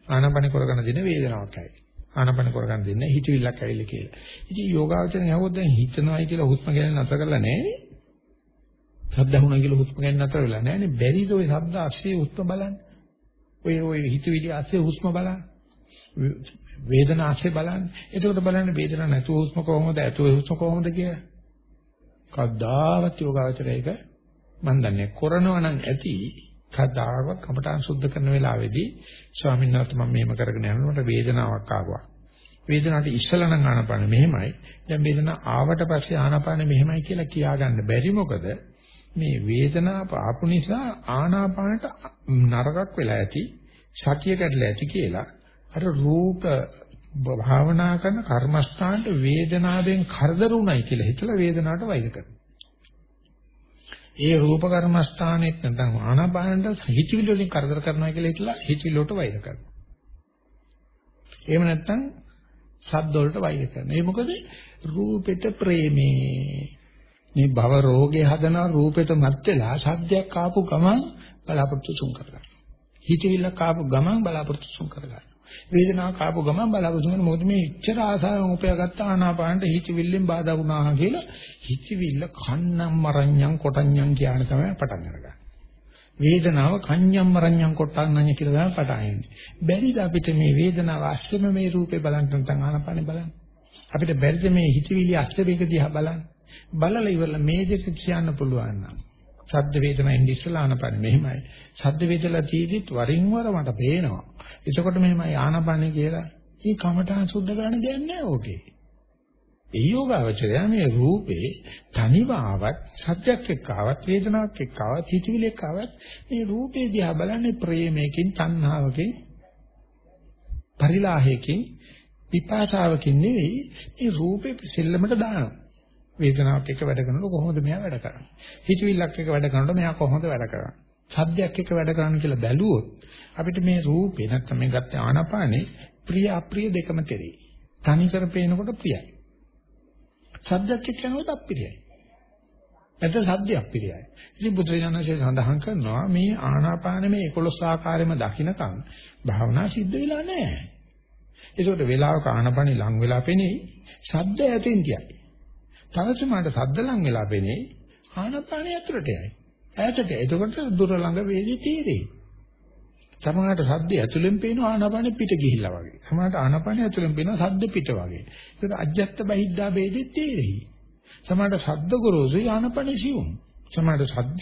ආනාපානෙ කරගන්න දෙන්නේ වේදනාවක් ඇවිල්ලා. ආනාපානෙ කරගන්න දෙන්නේ හිතවිල්ලක් ඇවිල්ලා කියලා. ඉතින් යෝගාවචරණ යහොත් දැන් හිතනවායි කියලා හුස්ම ගැන නතර කරලා නැහැනේ. ශබ්ද වුණා කියලා හුස්ම ගැන නතර වෙලා නැහැනේ. බැරිද ওই ශබ්ද ASCII හුස්ම බලන්න. ඔය ඔය හිතවිලි ASCII හුස්ම බලන්න. වේදනා ASCII බලන්න. එතකොට බලන්න වේදනාවක් නැතුව හුස්ම කොහොමද ඇතුව හුස්ම කොහොමද කියලා. කවදාවත් යෝගාවචරයක මම දන්නේ කරනවා නම් ඇති කදාව කමඨාන් සුද්ධ කරන වෙලාවේදී ස්වාමීන් වහන්සේ මම මේම කරගෙන යනකොට වේදනාවක් ආවා. වේදනාවට ඉස්සලා නම් ආනපාන මෙහෙමයි. දැන් වේදනාව ආවට පස්සේ ආනපාන මෙහෙමයි කියලා කියාගන්න බැරි මොකද මේ වේදනාව ආපු නිසා ආනාපානට නරකක් වෙලා ඇති සතිය කැඩලා ඇති කියලා අර රූප භාවනා කරන කර්මස්ථානට වේදනාවෙන් කරදර උණයි කියලා හිතලා වේදනාවට වෛර කරනවා. ඒ රූප කර්මස්ථානෙත් නැත්නම් ආනාපානට හිතවිලි වලින් කරදර කරනවා කියලා හිතලා හිතවිලි වලට වෛර කරනවා. එහෙම නැත්නම් ශබ්ද වලට වෛර කරනවා. ඒ මොකද රූපෙට ප්‍රේමේ. මේ භව රෝගේ හදන රූපෙට මත් වෙලා ශබ්දයක් ආපු ගමන් බලාපොරොත්තු සුන් කරගන්නවා. හිතවිල්ලක් ආපු ගමන් බලාපොරොත්තු සුන් කරගන්නවා. වේදනාවක් ආපු ගමන් බලාපොරොත්තු වෙන මොකද මේ ඉච්ඡර ආසාවෙන් උපයාගත්ත ආනාපානට හිතවිල්ලෙන් බාධා වුණා කියලා හිතවිල්ල කන්නම් මරඤ්ඤම් කොටඤ්ඤම් කියන තමයි පටන් අරගන්නේ. වේදනාව කඤ්ඤම් මරඤ්ඤම් කොටඤ්ඤම් කියලා තමයි පටන් එන්නේ. බැරිද අපිට මේ වේදනාව අස්සම මේ රූපේ බලන්න නැත්නම් ආනාපානේ බලන්න. අපිට බැරිද මේ හිතවිලි අස්සමේක දිහා බලන්න. බලලා ඉවරලා මේ දෙක කියන්න පුළුවන් නම් සද්ද වේදනා ඉන්නේ ඉස්සලා ආනපන මෙහෙමයි. සද්ද වේදලා තීදිත් වරින් වර මට පේනවා. එතකොට මෙහෙමයි ආනපන කියලා. මේ කමඨාන් සුද්ධ කරන්න දෙයක් නැහැ ඕකේ. ඒ යෝගාවචරය මේ රූපේ තනිව ආවත් සත්‍යයක් එක්ක ආවත් වේදනාවක් එක්ක ආවත් හිතවිලි එක්ක ආවත් මේ රූපේ දිහා බලන්නේ ප්‍රේමයෙන් තණ්හාවකින් පරිලාහයකින් විපාසාවකින් නෙවෙයි මේ රූපේ සෙල්ලමට දානවා වේදනාවක් එක්ක වැඩ කරනකොට කොහොමද මෙයා වැඩ කරන්නේ? හිතවිල්ලක් එක්ක වැඩ කරනකොට මෙයා කොහොමද වැඩ කරන්නේ? සද්දයක් එක්ක වැඩ කරන්න කියලා බැලුවොත් අපිට මේ රූපේ නැත්නම් මේ ගත්ත ආනපානේ ප්‍රිය අප්‍රිය දෙකම කෙරේ. තනි කර පේනකොට ප්‍රියයි. සද්දයක් එක්ක යනකොට අප්‍රියයි. නැත්නම් සද්ද අප්‍රියයි. ඉතින් බුදුරජාණන්සේ සඳහන් කරනවා මේ ආනාපාන මේ 11 ආකාරයෙන්ම දකින්නකම් භාවනා සිද්ධ වෙලා නැහැ. ඒකට වෙලාවක ආනපනි ලං වෙලා පෙනේ ශබ්ද ඇතින් කියයි. තවසමාට සද්ද ලං වෙලා පෙනේ ආනපානිය ඇතුළට යයි. ඈතට. එතකොට දුර ළඟ වේදී තීරේ. සමහරට සද්ද ඇතුළෙන් පේන ආනපානෙ පිට ගිහිල්ලා වගේ. සමහරට ආනපානෙ ඇතුළෙන් පේන සද්ද පිට වගේ. ඒක අජ්ජත් බහිද්දා වේදී තීරේ. සමහරට සද්ද ගොරෝසුයි ආනපානෙ සියුම්. සමහරට සද්ද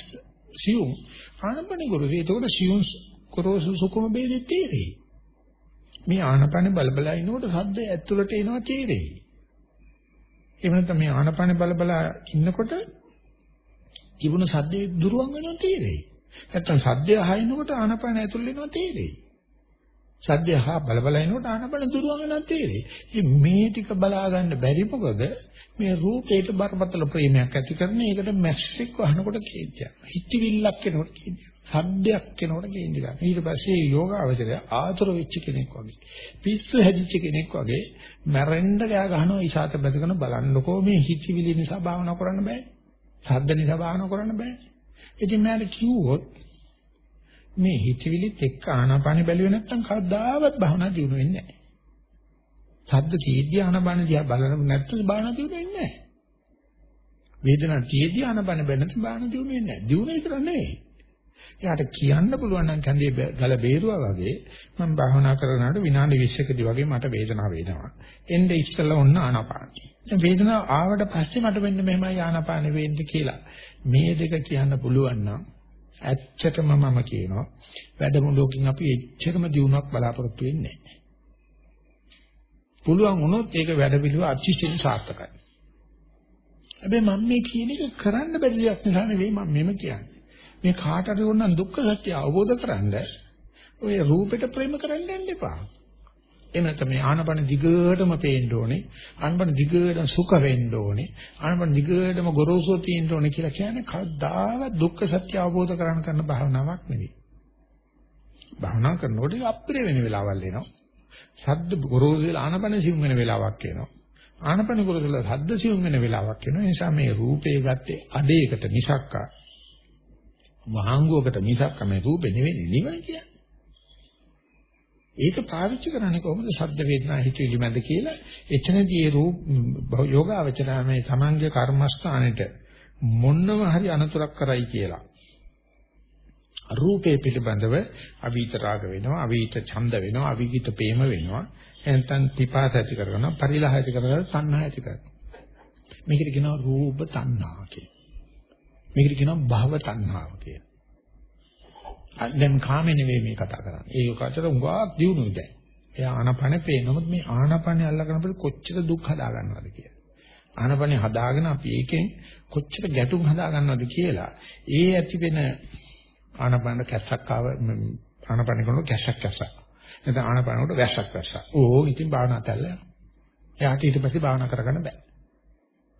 සියුම් ආනපානෙ ගොරෝසුයි. එතකොට සියුම් ගොරෝසු සුකුම වේදී තීරේ. මේ ආනපානෙ බලබලා ඉනකොට සද්ද ඇතුළට එනවා තීරේ. එහෙම නැත්නම් මේ ආනපාන බල බල ඉන්නකොට තිබුණ සද්දේ දුරවන් වෙනවා තේරෙයි. නැත්නම් සද්දය අහිනකොට ආනපාන ඇතුල් වෙනවා තේරෙයි. සද්දය අහා බල බල ඉනකොට ආනපාන දුරවන් වෙනවා තේරෙයි. ඉතින් මේ ටික බලා ගන්න බැරි මොකද මේ රූපේට බරපතල ප්‍රේමයක් ඇති කරන එකට මැස්සෙක් වහනකොට කේන්තියක්. හිතවිල්ලක් එනකොට කේන්තියක්. සද්දයක් කෙනකොට කේන්ති ගන්න. ඊට පස්සේ යෝගාවචරය ආතුර වෙච්ච කෙනෙක් වගේ. පිස්සු හැදිච්ච කෙනෙක් වගේ මැරෙන්න ගෑ ගහනවා ඉසాత බැදගෙන බලන්නකෝ මේ හිතවිලි නිසා භාවනා කරන්න බෑ. සද්ද නිසා භාවනා කරන්න බෑ. ඉතින් මම කිව්වොත් මේ හිතවිලිත් එක්ක ආනාපානෙ බැලුවේ නැත්නම් කවදාවත් භාවනා දියුණු වෙන්නේ නැහැ. සද්ද තීද්‍ය ආනාපාන දිහා බලන නැත්නම් භාවනා දියුණු වෙන්නේ නැහැ. වේදනා තීද්‍ය ආනාපාන බැලුවත් භාවනා දියුණු වෙන්නේ නැහැ. දියුණු විතර නෙවෙයි. එයාට කියන්න පුළුවන් නම් කන්දේ ගල බේරුවා වගේ මම භාවනා කරනකොට විනාඩි 20කදී වගේ මට වේදනාව වෙනවා. එnde ඉස්සෙල්ලා ඔන්න ආනාපානයි. දැන් වේදනාව ආවට පස්සේ මට වෙන්න මෙහෙමයි ආනාපානෙ වෙන්නේ කියලා. මේ දෙක කියන්න පුළුවන් නම් ඇත්තටම මම කියනවා වැඩමුළුවකින් අපි එච්චරම දිනුවක් බලාපොරොත්තු වෙන්නේ නැහැ. පුළුවන් වුණොත් ඒක වැඩ පිළිවෙල අතිශයින් සාර්ථකයි. හැබැයි මම මේ කියන එක කරන්න බැරි දෙයක් නිසා නෙවෙයි මම මෙහෙම කියන්නේ. මේ කාට හරි ඕනනම් දුක්ඛ සත්‍ය අවබෝධ කරගන්න ඔය රූපෙට ප්‍රේම කරන්න යන්න එපා. එහෙම නැත්නම් මේ ආනපන දිගටම පේන්න ඕනේ. ආනපන දිගටම සුඛ වෙන්න ඕනේ. ආනපන දිගටම ගොරෝසුව තියෙන්න ඕනේ කියලා කියන්නේ කවදාවත් දුක්ඛ සත්‍ය අවබෝධ කරගන්න කරන භාවනාවක් නෙවෙයි. භාවනා කරනකොට අප්‍රිය වෙන වෙලාවල් එනවා. ශබ්ද ගොරෝසු වෙලා ආනපන සිවුම් වෙන වෙලාවක් එනවා. ආනපන ගොරෝසු වෙලා ශබ්ද සිවුම් වෙන වෙලාවක් එනවා. ඒ නිසා මේ රූපේ ගත්තේ අඩේකට මිසක්කා වහංගුවකට මිසක් මේ රූපේ නෙවෙයි නිවන කියන්නේ. ඒක පාවිච්චි කරන්නේ කොහොමද? ශබ්ද වේදනා හිතවිලි මැද කියලා එතනදී ඒ රූප යෝගාවචරය මේ තමන්ගේ කර්මස්ථානෙට මොන්නම හරි අනතුරක් කරයි කියලා. රූපේ පිළිබඳව අවීත රාග වෙනවා, අවීත ඡන්ද වෙනවා, අවීත ප්‍රේම වෙනවා. එතෙන් පිපාස ඇති කරගන්නවා, පරිලහ ඇති කරගන්නවා, සංහය ඇති කරගන්නවා. මේකට කියනවා රූප තණ්හා කියලා. මේකට කියනවා භව තණ්හාව කියලා. දැන් කාමේ නෙවෙයි මේ කතා කරන්නේ. ඒක අතර උගාක් දිනුනේ දැන්. එයා ආනපනේ පේනොත් මේ ආනපනේ අල්ලගෙන අපිට කොච්චර දුක් හදා ගන්නවද කියලා. ආනපනේ හදාගෙන අපි ඒකෙන් කොච්චර ගැටුම් හදා ගන්නවද කියලා. ඒ ඇති වෙන ආනපන කැස්සක් ආව ආනපන කරනකොට කැස්සක් කැස්සක්. නැත්නම් ආනපනකට වැස්සක් වැස්සක්. ඕ ඉතින් භාවනා තැල්ල. එයාට ඊට පස්සේ භාවනා කරගන්න බෑ.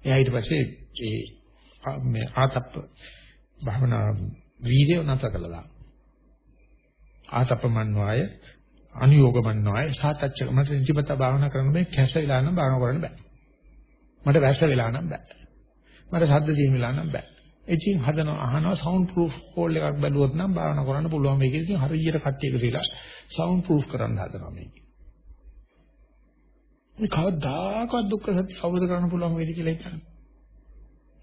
එයා ඊට පස්සේ ඒ මේ ආතප්ප භාවනා වීර්යය නැතර කළා. ආතප්පමන්වාය අනුയോഗමන්වාය සාතච්ච මට නිතිපත භාවනා කරන්න බෑ කැස වෙලා නම් භාවනා කරන්න බෑ. මට වැස්ස වෙලා නම් බෑ. මට ශබ්ද දීම වෙලා නම් බෑ. ඉතින් හදනවා අහනවා සවුන්ඩ් ප්‍රූෆ් කෝල් එකක් බැලුවොත් නම් භාවනා කරන්න පුළුවන් මේක. ඉතින් හරියට කට්ටියක තියලා සවුන්ඩ් ප්‍රූෆ් කරන්න හදනවා මේක. මේ කවදාකවත් දුක්ඛ සත්‍ය අවබෝධ කරගන්න පුළුවන් වේද කියලා හිතන්නේ.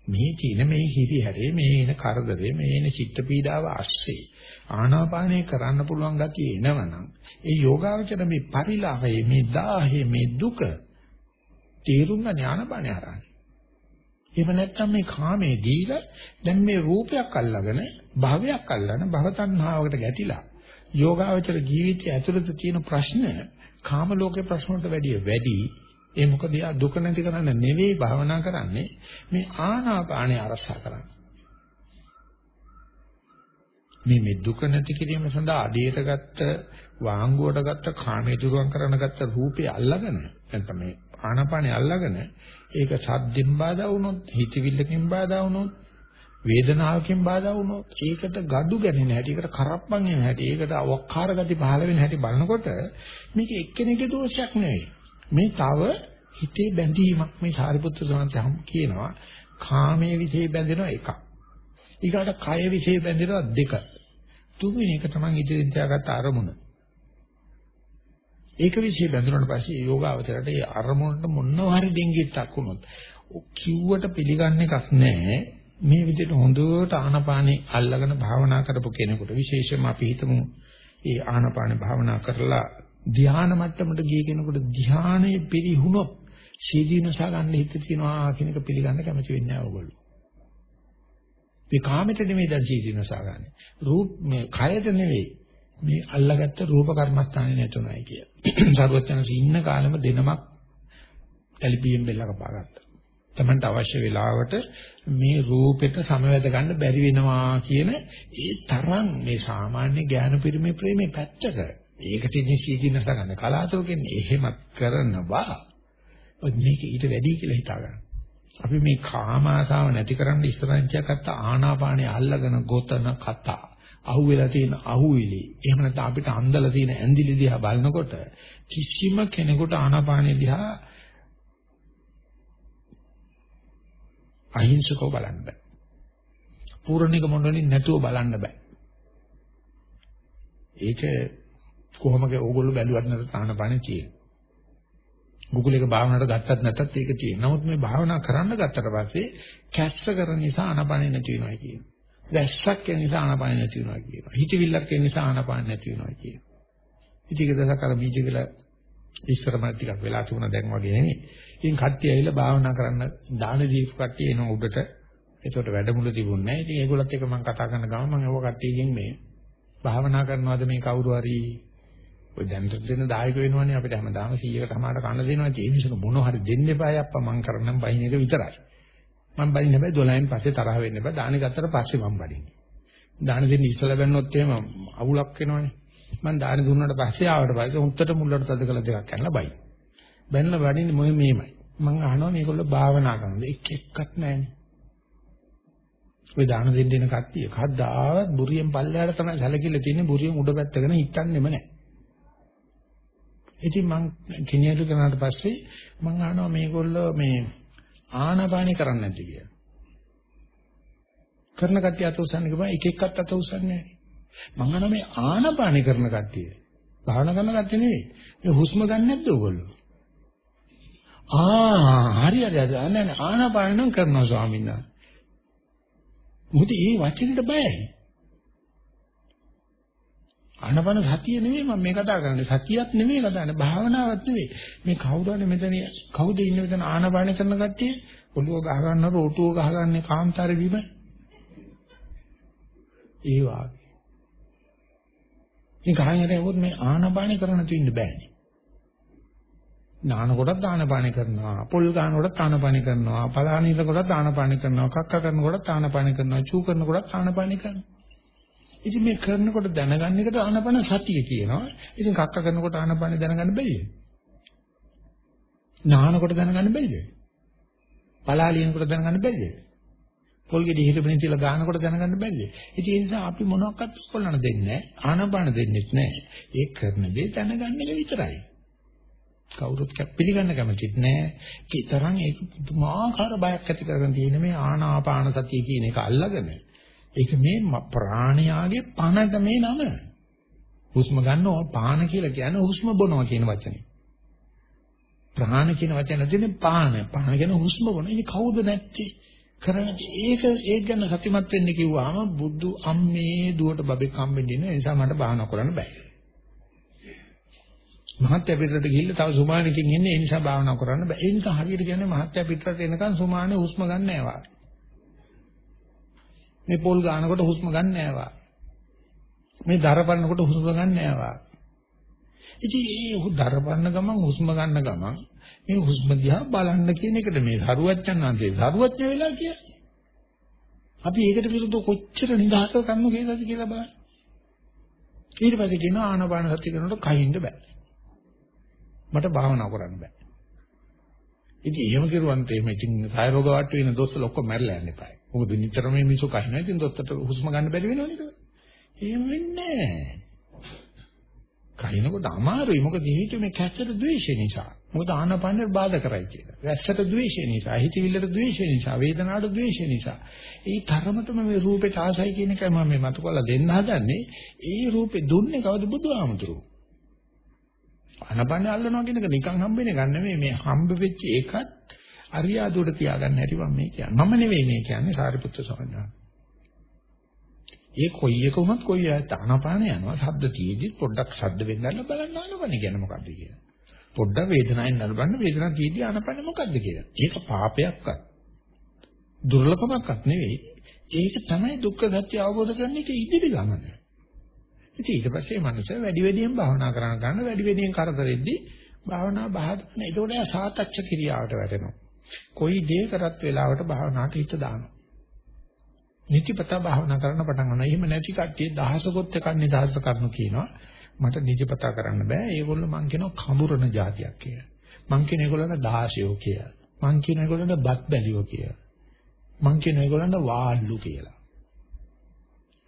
මේ චීන මේ හිරි හැරේ මේ එන කරදරේ මේ එන චිත්ත පීඩාව ආස්සේ ආනාපානය කරන්න පුළුවන් ගතිය එනවනම් ඒ යෝගාවචර මේ පරිලාහයේ මේ දාහේ මේ දුක තේරුම් ගන්න ඥානපාණය හරහා. එහෙම නැත්නම් මේ කාමයේ දීලා දැන් මේ රූපයක් අල්ලගෙන භවයක් අල්ලන භව තණ්හාවකට ගැටිලා යෝගාවචර ජීවිතය ඇතුළත තියෙන ප්‍රශ්න කාම ලෝකේ ප්‍රශ්න වලට වැඩිය වැඩි ඒ මොකද යා දුක නැති කරන්න නෙවෙයි භවනා කරන්නේ මේ ආනාපානේ අරසා කරන්නේ. මේ මේ දුක නැති කිරීම සඳහා අඩියට ගත්ත වාංගුවට ගත්ත කාමයේ දුරුවන් කරන ගත්ත රූපේ අල්ලගෙන නැත්නම් මේ ආනාපානේ අල්ලගෙන ඒක සද්දෙන් බාධා වුණොත් හිතවිල්ලකින් බාධා වුණොත් වේදනාවකින් බාධා වුණොත් ඒකට gadu ගැනෙන හැටි ඒකට කරප්පන් යන හැටි ඒකට අවක්කාර ගති පහළ වෙන හැටි බලනකොට මේක එක්කෙනෙකුගේ දෝෂයක් නෙවෙයි. මේ තව හිතේ බැඳීමක් මේ සාරිපුත්‍ර සමන්තහම් කියනවා. කාමයේ විසේ බැඳෙනවා එකක්. ඊගාට කය විසේ බැඳෙනවා දෙක. තුන්වෙනි එක තමයි ඉදිරියෙන් තියාගත්ත අරමුණ. ඒක විශ්ේ බැඳුනට පස්සේ යෝගාවචරයට ඒ අරමුණට මොනවා හරි දෙංගිත්තක් වුණොත් කිව්වට පිළිගන්න එකක් නැහැ. මේ විදිහට හොඳට ආනපානේ අල්ලගෙන භාවනා කරපු කෙනෙකුට විශේෂයෙන්ම අපි හිතමු. ඒ ආනපානේ භාවනා කරලා ධ්‍යාන මට්ටමට ගිය කෙනෙකුට ධ්‍යානයේ පිරිහුණොත් සීදීනස ගන්න හිත තියනවා කියන එක පිළිගන්න කැමති වෙන්නේ නැහැ ඕගොල්ලෝ. මේ කාමෙට නෙමෙයි දැන් සීදීනස ගන්න. රූප මේ කයද නෙවෙයි මේ අල්ලගත්ත රූප කර්මස්ථානේ නැතුණයි කිය. සරුවචනසි ඉන්න කාලෙම දෙනමක් තලිපියෙන් බෙල්ල කපාගත්තා. තමන්ට අවශ්‍ය වෙලාවට මේ රූපෙට සමවැද ගන්න බැරි වෙනවා කියන ඒ තරම් මේ සාමාන්‍ය ඥාන පරිමේ ප්‍රේමේ පැත්තක. ඒකට ඉන්නේ සීදීනස ගන්න කලාතුරකින් එහෙමත් කරනවා. මේක ඊට වැඩි කියලා හිතා ගන්න. අපි මේ කාම ආසාව නැති කරන්න ඉස්සරහින් තියාගත්ත ආනාපානිය අල්ලගෙන ගොතන කතා අහුවෙලා තියෙන අහුවිලි. එහෙම නැත්නම් අපිට අන්දලා තියෙන ඇඳිලි දිහා බලනකොට කිසිම කෙනෙකුට ආනාපානෙ දිහා අහිංසකව බලන්න බෑ. පූර්ණික මොණ්ඩලින් නැතුව බලන්න බෑ. ඒක කොහොමද ඕගොල්ලෝ බැලුවත් නැත්නම් ආනාපානෙ තියෙන. Google එක භාවනාවට ගත්තත් නැත්නම් ඒක තියෙන. නමුත් මේ භාවනා කරන්න ගත්තට පස්සේ කැස්ස කරන නිසා ආනාපානෙ නැති වෙනවා කියනවා. වැස්සක් කියන නිසා ආනපාන නැති වෙනවා කියනවා. හිතවිල්ලක් කියන නිසා ආනපාන නැති වෙනවා කියනවා. ඉතින් ඒක දසක අර බීජ කියලා ඉස්සරම ටිකක් වෙලා තිබුණා දැන් වගේ නෙමෙයි. ඉතින් කට්ටිය ඇවිල්ලා භාවනා කරන්න දාන දීපු කට්ටිය එන උඩට ඒකට වැඩමුළු තිබුණේ නැහැ. ඉතින් ඒගොල්ලත් එක්ක මම කතා කරන ගමන් මම ඒව කට්ටියකින් මේ භාවනා කරනවාද මේ කවුරු හරි ඔය දැනට දෙන දායක වෙනවනේ අපිට හැමදාම 100කට හමාරට කන්න දෙනවා. ඒ නිසා මොනව හරි දෙන්න එපායි අප්පා මං කරන්නම් බයින් එක විතරයි. මම බලින්න හැබැයි 12න් පස්සේ තරහ වෙන්න බෑ. දාන ගත්තට පස්සේ මම බලින්නේ. දාන දෙන්න ඉස්සලා බැන්නොත් එහෙම අවුලක් වෙනවනේ. මම දාන දුන්නාට පස්සේ ආවට පස්සේ උන්ටට මුල්ලට තද කළ දෙකක් කරලා බයි. බැන්නලා වඩින්නේ මොයි මේමයි. මම අහනවා මේගොල්ලෝ භාවනා කරනද එක් එක්කත් නැහැනේ. ඔය දාන දෙන්න දෙන කට්ටිය කද්දාවත් බුරියෙන් පල්ලෙහාට තමයි සැලකිල්ල තියෙන්නේ බුරියෙන් උඩ පැත්තගෙන හිටන්නෙම නැහැ. ඉතින් මං කෙනියලු කරනාට පස්සේ මං අහනවා මේගොල්ලෝ මේ ආනාපානේ කරන්නේ නැති කියලා. කරන කට්ටිය අත උස්සන්නේ ගමන් එක එක්කත් අත උස්සන්නේ නැහැ. මං අහනවා මේ ආනාපානේ කරන කට්ටිය. භාවනා කරන කට්ටිය නෙවෙයි. මේ හුස්ම ගන්න නැද්ද ඔයගොල්ලෝ? ආ හරි හරි හරි නෑ නෑ ආනාපාන නම් කරනවා ස්වාමීන් වහන්සේ. මොකද මේ වචනෙට බයයි. ආනපන සතිය නෙමෙයි මම මේ කතා කරන්නේ සතියක් නෙමෙයි කතා කරන්නේ භාවනාවක් නෙමෙයි මේ කවුරුහරි මෙතන කවුද ඉන්නේ මෙතන ආනපන කරන කට්ටිය ඔළුව ගහ ගන්නව රෝටුව ගහ ගන්න කාන්තාරේ බිම ඒ වාගේ. ඉතින් කහින් හරියවොත් මේ ආනපානේ කරන්න තියෙන්න බෑනේ. නාන කොටත් ආනපානේ කරනවා, පොල් ගන්න කොටත් ආනපානේ කරනවා, පලාන ඉර කොටත් ආනපානේ කරනවා, කක්ක කරන කොටත් ආනපානේ කරනවා, චූ කරන කොටත් ආනපානේ කරනවා. ඉතින් මේ කරනකොට දැනගන්න එකට ආනපන සතිය කියනවා. ඉතින් කක්ක කරනකොට ආනපන දැනගන්න බැරිද? නානකොට දැනගන්න බැරිද? පලාලියනකොට දැනගන්න බැරිද? පොල්ගෙඩි හිටපෙනින් තියලා ගන්නකොට දැනගන්න බැරිද? ඉතින් ඒ නිසා අපි මොනවක්වත් කොල්ලන දෙන්නේ නැහැ. ආනපන දෙන්නෙත් නැහැ. ඒ කරන දේ දැනගන්න එක විතරයි. කවුරුත් පිළිගන්න කැමතිත් නැහැ. ඒ තරම් ඒක පුදුමාකාර බයක් ඇති කරගෙන තියෙන මේ ආනාපාන සතිය කියන එක අල්ලගෙන ඒක මේ ප්‍රාණයාගේ පණක මේ නම. හුස්ම ගන්නවා පාන කියලා කියන්නේ හුස්ම බොනවා කියන වචනේ. ප්‍රාණ කියන වචන දෙන්නේ පාන. පාන කියන හුස්ම බොන. ඉතින් කවුද නැත්තේ? කරන්නේ ඒක ඒක ගැන සතිමත් වෙන්න කිව්වහම බුදු අම්මේ දුවට බබෙක් හම්බෙන්නේ නැහැ. ඒ නිසා මට භාවනා කරන්න බෑ. මහත්ය පිටරට ගිහිල්ලා තව සුමානකින් ඉන්නේ ඒ නිසා භාවනා කරන්න බෑ. ඒ නිසා හරියට කියන්නේ මහත්ය පිටරට එනකන් සුමානේ හුස්ම ගන්න නැහැ මේ පොල් ගන්නකොට හුස්ම ගන්න නෑවා. මේ දරපන්නකොට හුස්ම ගන්න නෑවා. ඉතින් ඒ දරපන්න ගමන් හුස්ම ගන්න ගමන් මේ හුස්ම දිහා බලන්න කියන එකද මේ සරුවච්චන්හන්සේ සරුවච්ච වෙලා කියන්නේ. අපි ඒකට විරුද්ධව කොච්චර නිදහස කරනු කියලාද කියලා බලන්න. ඊට පස්සේ කියනවා ආනාපාන සතිය කරනකොට කහින්න බෑ. මට භාවනා කරන්න බෑ. ඉතින් එහෙම කරුවන්ට එහෙම ඉතින් සාය රෝග වට වෙන දොස්තර ඔක්කොම මැරලා යන්න එපායි. මොකද නිතරම මේ මිනිස්සු කහිනවා. ඉතින් දොස්තරට හුස්ම ගන්න බැරි වෙනවනේ ඒක. එහෙම වෙන්නේ නැහැ. කහිනකොට අමාරුයි. මොකද හේතුව මේ කැස්සට ද්වේෂය නිසා. මොකද ආනපන්නේ බාධා කරයි කියලා. වැස්සට ද්වේෂය නිසා, හිතවිල්ලට ද්වේෂය නිසා, වේදනාවට ද්වේෂය නිසා. ඒ තරමටම මේ රූපේ ආසයි කියන එකයි මම මේ මතු කරලා දෙන්න හදන්නේ. ඒ රූපේ දුන්නේ කවුද බුදුහාමුදුරුවෝ. ආනපන්නේ අල්ලනවා කියන එක නිකන් හම්බෙන්නේ ගන්න නෙමෙයි මේ හම්බ වෙච්ච එකත් අරියාදුවට තියාගන්න හැටි මම මේ කියන්නේ. මම නෙවෙයි මේ කියන්නේ සාරිපුත්‍ර සමඥා. ඒ කොයි එක වුණත් කොයි ආනපාන යනවා. ශබ්ද තියෙදි පොඩ්ඩක් ශබ්ද වෙන්නන්න බලන්න ආනපන කියන්නේ මොකද්ද කියලා. පොඩ්ඩක් වේදනාවෙන් නලබන්න වේදනාව තියෙදි ආනපන මොකද්ද කියලා. ඒක පාපයක්වත් දුර්ලභමක්වත් නෙවෙයි. ඒක තමයි දුක්ඛ සත්‍ය අවබෝධ කරගන්න එක ඉදිරි ගමන. ඉතින් ඊට පස්සේ මනුස්සය වැඩි වැඩියෙන් භාවනා කරන ගන්න වැඩි වැඩියෙන් කරදරෙද්දී භාවනා බහදන. ඒකෝට සාතච්ච ක්‍රියාවට වැටෙනවා. කොයි දේ කරත් වෙලාවට භාවනාවට හිත දානවා. නිතිපතා භාවනා කරන්න පටන් ගන්නවා. එහෙම නැති කට්ටිය දහසකොත් එකක් නිදහස කරනු කියනවා. මට නිතිපතා කරන්න බෑ. ඒගොල්ලෝ මං කියනවා කඹුරන જાතියක් කියලා. මං කියන ඒගොල්ලන්ට දාසයෝ කියලා. මං කියන ඒගොල්ලන්ට බත් බැලියෝ කියලා. මං කියන ඒගොල්ලන්ට වාල්ලු කියලා.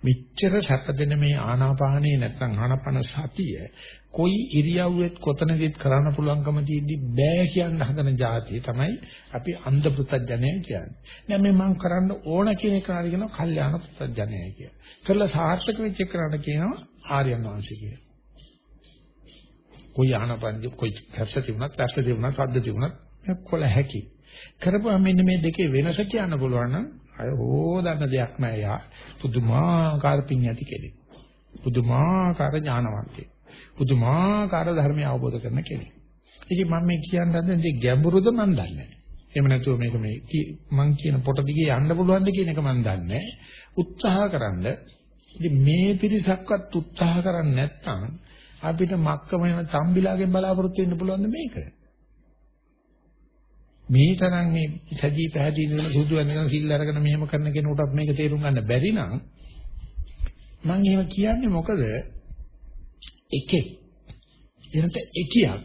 මෙච්චර සැපදෙන මේ ආනාපානේ නැත්නම් ආනාපාන සතිය කොයි ඉරියව්වෙත් කොතනදීත් කරන්න පුළුවන්කම තියෙද්දි බෑ කියන හදන જાතිය තමයි අපි අන්ධ පුතඥය කියන්නේ. දැන් මේ මම කරන්න ඕන කියන එක හරි කියනවා කල්යාණ පුතඥය කිය. කරලා සාර්ථක වෙච්ච කරන්න කියනවා ආර්යයන් වහන්සේ කිය. කොයි ආනාපාන කොයි කැප්සටි වුණත් පැස්ටි වුණත් සද්දටි වුණත් කොල හැකි. කරපුවා මෙන්න මේ දෙකේ වෙනස කියන්න පුළුවන් නම් අය හොදන්න දෙයක් නෑ යා. පුදුමාකාර පිං ඇති කෙනෙක්. පුදුමාකාර ඥානවන්තයෙක්. පුදුමාකාර ධර්මය අවබෝධ කරන කෙනෙක්. ඉතින් මම මේ කියන්න හදන්නේ ගැඹුරුද මන් දන්නේ නැහැ. එහෙම නැතුව මේක මේ මං කියන පොට දිගේ යන්න පුළුවන්ද කියන එක මන් දන්නේ නැහැ. උත්සාහකරනද ඉතින් මේ පිරිසක්වත් උත්සාහ කරන්නේ නැත්නම් අපිට මක්කම වෙන තම්බිලාගෙන් බලාපොරොත්තු වෙන්න පුළුවන්ද මේක? මේ තරම් මේ සජී පැහැදිලි වෙන සුදු වෙනකන් සිල් අරගෙන මෙහෙම කරන කෙනෙකුට මේක තේරුම් ගන්න බැරි නම් මම එහෙම කියන්නේ මොකද එකෙක් එනත එකියක්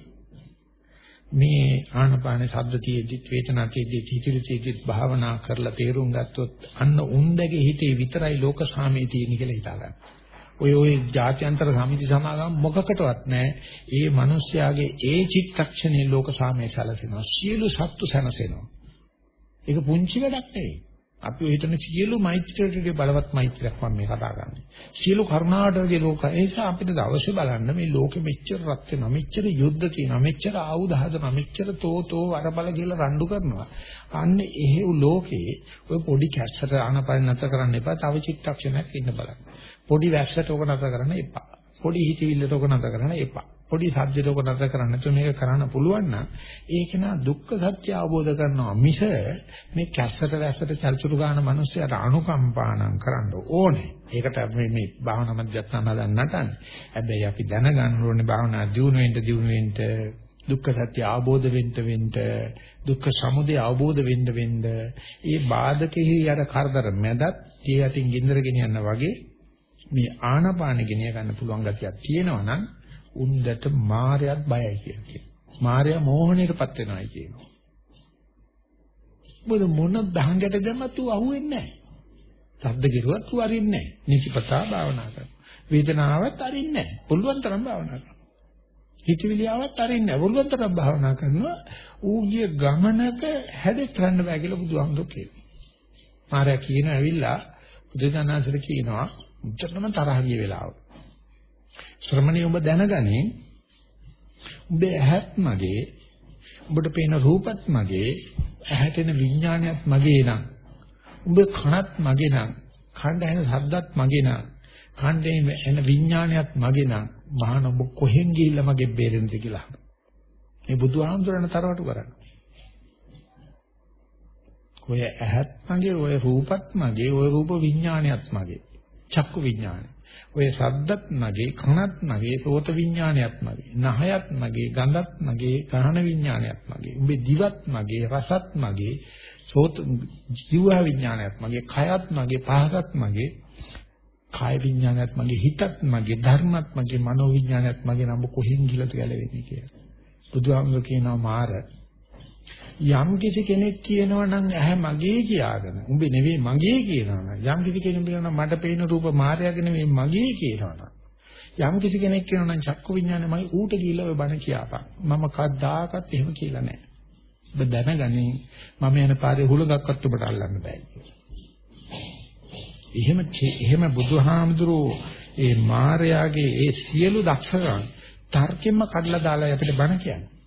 මේ ආනපාන ශබ්දතියෙදි වේතනාතියෙදි හිතිරිතියෙදි භාවනා කරලා තේරුම් ගත්තොත් අන්න උන්දගේ හිතේ විතරයි ලෝක සාමයේ තියෙන කියලා හිතා ගන්න. ඔය ඔය ජාත්‍යන්තර සමිති සමාගම් මොකකටවත් නැහැ. ඒ මිනිස්යාගේ ඒ චිත්තක්ෂණේ ලෝක සාමයේ සැලසෙනවා. සියලු සත්තු සැනසෙනවා. ඒක පුංචි වැඩක් නෙවෙයි. අපි ඔය හිතන සියලු මෛත්‍රියට බලවත් මෛත්‍රියක් මම මේ කතා කරන්නේ. සියලු කරුණාටගේ ලෝක. ඒ නිසා අපිට දවසේ බලන්න මේ ලෝකෙ මෙච්චර රත් වෙනවා, මෙච්චර යුද්ධ තියෙනවා, මෙච්චර ආයුධ හදනවා, මෙච්චර තෝතෝ වරබල කියලා රණ්ඩු කරනවා. අන්න එහෙව් ලෝකේ ඔය පොඩි කැස්සට ආනපන නැතර කරන්න එපා. තව චිත්තක්ෂණයක් ඉන්න බලන්න. පොඩි වැස්සට ඕක නැතර කරන්න එපා. පොඩි හිතවිල්ලට ඕක නැතර කරන්න එපා. පොඩි සද්දයක නතර කරන්න නැතුව මේක කරන්න පුළුවන් නම් ඒක නා දුක්ඛ සත්‍ය අවබෝධ කරනවා මිස මේ කැස්සට වැස්සට චල්චුරු ගන්න මිනිස්සුන්ට අනුකම්පානම් කරන්න ඕනේ. ඒකට මේ මේ භාවනා මධ්‍යස්ථාන හදන්න නටන්නේ. හැබැයි අපි දැනගන්න ඕනේ භාවනා දියුණු වෙන්න දියුණු වෙන්න දුක්ඛ සත්‍ය අවබෝධ වෙන්න වෙන්න දුක්ඛ සමුදය අවබෝධ වෙන්න වෙන්න ඒ බාධකෙහි අර කරදර මැදත් ඒ යටින් ගින්දර ගෙනියන්න වගේ මේ ආනාපාන ගෙනිය ගන්න පුළුවන් ගතියක් තියෙනවා නම් උන්දට මායයත් බයයි කියලා කියනවා. මායя මෝහණයටපත් වෙනවායි කියනවා. මොන මොන දහංගට දැම්මත් ඌ අහුවෙන්නේ නැහැ. ශබ්ද කිරුවත් ඌ අරින්නේ නැහැ. නිචපතා භාවනා කරනවා. වේදනාවත් අරින්නේ නැහැ. පුළුවන් තරම් භාවනා කරනවා. හිතවිලියාවත් අරින්නේ නැහැ. පුළුවන් තරම් භාවනා කරනවා. ඌ ගිය ගමනක හැදෙත් ගන්න බෑ කියලා බුදුහාමුදුරුවෝ කියනවා. මාර්යා කියන ඇවිල්ලා බුදුදහමසට කියනවා උච්චරම තරහ ගිය වෙලාව. ශ්‍රමණේ ඔබ දැනගනි. උඹේ ඇහත් මගේ උඹට පේන රූපත් මගේ ඇහැට එන විඥානයත් මගේ නම් උඹ කනත් මගේ නම් කණ්ඩ ඇහෙන ශබ්දත් මගේ නම් කණ්ඩේ එන විඥානයත් මගේ නම් මහාන ඔබ කොහෙන් ගිහිල්ලා මගේ බේරෙන්නද කියලා. මේ බුදුහාමුදුරණ තරවටු කරන්නේ. ඔය ඇහත් මගේ ඔය රූපත් මගේ ඔය රූප විඥානයත් මගේ. චක්කු විඥානය. ඔය සද්දත් මගේ කනත් මගේ සෝත විඥානයත් මගේ නහයත් මගේ ගඳත් මගේ ගහන විඥානයත් මගේ උඹේ දිවත් මගේ රසත් මගේ සෝත ජීව විඥානයත් මගේ කයත් මගේ පහසත් මගේ කාය විඥානයත් මගේ හිතත් මගේ ධර්මත් මගේ මනෝ විඥානයත් මගේ නම් කොහෙන් ගිලද ගැලවෙන්නේ කියලා. බුදුහාමුදුරුවෝ කියනවා මාර යම් කිසි කෙනෙක් කියනවා නම් ඇහැ මගේ කියාගෙන උඹ නෙවෙයි මගේ කියනවා නම් යම් කිසි කෙනෙක් කියනවා මට පේන රූප මායාවක නෙවෙයි මගේ කියනවා නම් යම් කිසි කෙනෙක් කියනවා නම් චක්කු විඥානේ මයි ඌට කියලා ඔය බණ කියපන්. මම කද්දාකත් එහෙම කියලා නැහැ ඔබ දැනගනි මම යන පාරේ හුලඟක්වත් ඔබට අල්ලන්න බෑ එහෙම එහෙම බුදුහාමුදුරෝ ඒ මායාවේ ඒ සියලු දක්ෂකම් තර්කෙම්ම කඩලා දාලා අපිට බණ කියන්නේ.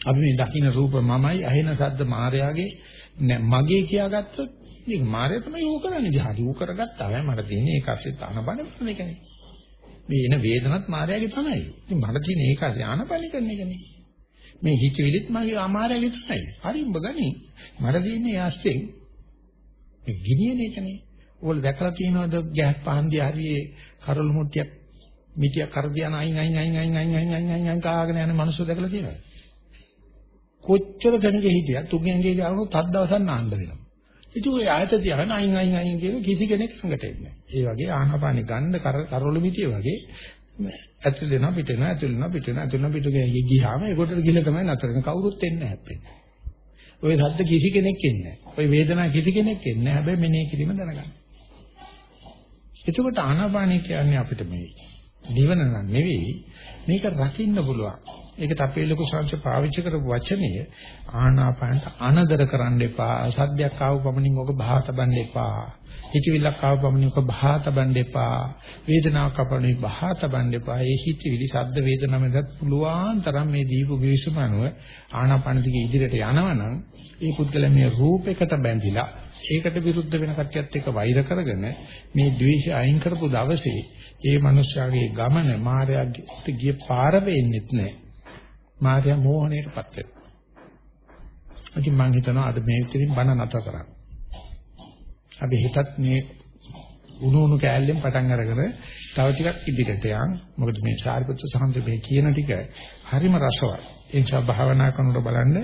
අපි මේ දකින්න රූප මමයි ඇහෙන ශබ්ද මායාවේ මගේ කියාගත්තොත් මේක මායя තමයි ඌ කරන්නේ. ජාති ඌ කරගත්තා. හැබැයි මට තියෙන්නේ ඒක ඇස්සේ තනබන කරන එකනේ. මේ එන වේදනත් මායාවේ තමයි. ඉතින් මට තියෙන්නේ ඒක ඇස්සේ ආනපන කරන එකනේ. මේ හිතවිලිත් මගේ අමායාවේ තමයි. හරි උඹ ගනි. මට තියෙන්නේ ඇස්සේ මේ ගිනියන එකනේ. ඕල් දැකලා තියෙනවද ගෑස් පහන්දිය හරියේ කරළු මුට්ටියක් මිටියක් කර දියන අයින් අයින් අයින් අයින් අයින් අයින් අයින් අයින් කාගෙන යන මිනිස්සු දැකලා තියෙනවද? කොච්චර දැනග හිටියත් තුන්ගෙන් ගේ ගානොත් හත් දවසක් නාන්න වෙනවා. ඉතින් ඔය ආයත තියාගෙන අයින් අයින් අයින් කියන කිසි කෙනෙක් ළඟට එන්නේ නැහැ. ඒ වගේ ආහපානි ගන්න කරවල මිටිය වගේ ඇතුල් වෙනවා පිට වෙනවා ඇතුල් වෙනවා පිට වෙනවා ඇතුල් වෙනවා පිට වෙනවා ගියාම ඒකට ගිහලා තමයි නතර වෙන කවුරුත් එන්නේ නැහැ ඔය සද්ද කිසි කෙනෙක් එන්නේ නැහැ. ඔය වේදනාව කිසි කෙනෙක් එන්නේ නැහැ. හැබැයි මෙනේ කිරීම දැනගන්න. එතකොට ආනාපානිය කියන්නේ අපිට මේ නිවන නෙවෙයි මේක රකින්න පුළුවන්. ඒකට අපේ ලොකු සංස පාවිච්චි කරපු වචනය ආනාපානට අනදර කරන්න එපා. සද්දයක් ආව පමණින් ඔක බහා තබන්න එපා. හිතවිල්ලක් ආව පමණින් ඔක බහා තබන්න එපා. වේදනාවක් අපණි බහා තබන්න එපා. ඒ හිතවිලි සද්ද වේදනා මැදත් පුළුවන් තරම් මේ දීපු විශ්වමනුව ආනාපාන දිගේ ඉදිරියට යනවනම් ඒ පුද්ගලයා මේ රූපයකට බැඳිලා ඒකට විරුද්ධ වෙන කට්ටියත් එක්ක වෛර කරගෙන මේ ද්වේෂය අයින් කරපු දවසේ ඒ මනුස්සයාගේ ගමන මායාවට ගිය පාර වෙන්නේත් නැහැ. මාර්යා මෝහණයටපත් වෙනවා. ඉතින් මම හිතනවා අද මේ විතරින් බණ නැතර කරන්න. අපි හිතත් මේ උණු උණු කෑල්ලෙන් පටන් අරගෙන තව ටිකක් ඉදිරියට යන්. මොකද මේ සාරිපුත්‍ර සහන්ද මේ කියන ටික හරිම රසවත්. ඒ නිසා භාවනා කරනකොට බලන්න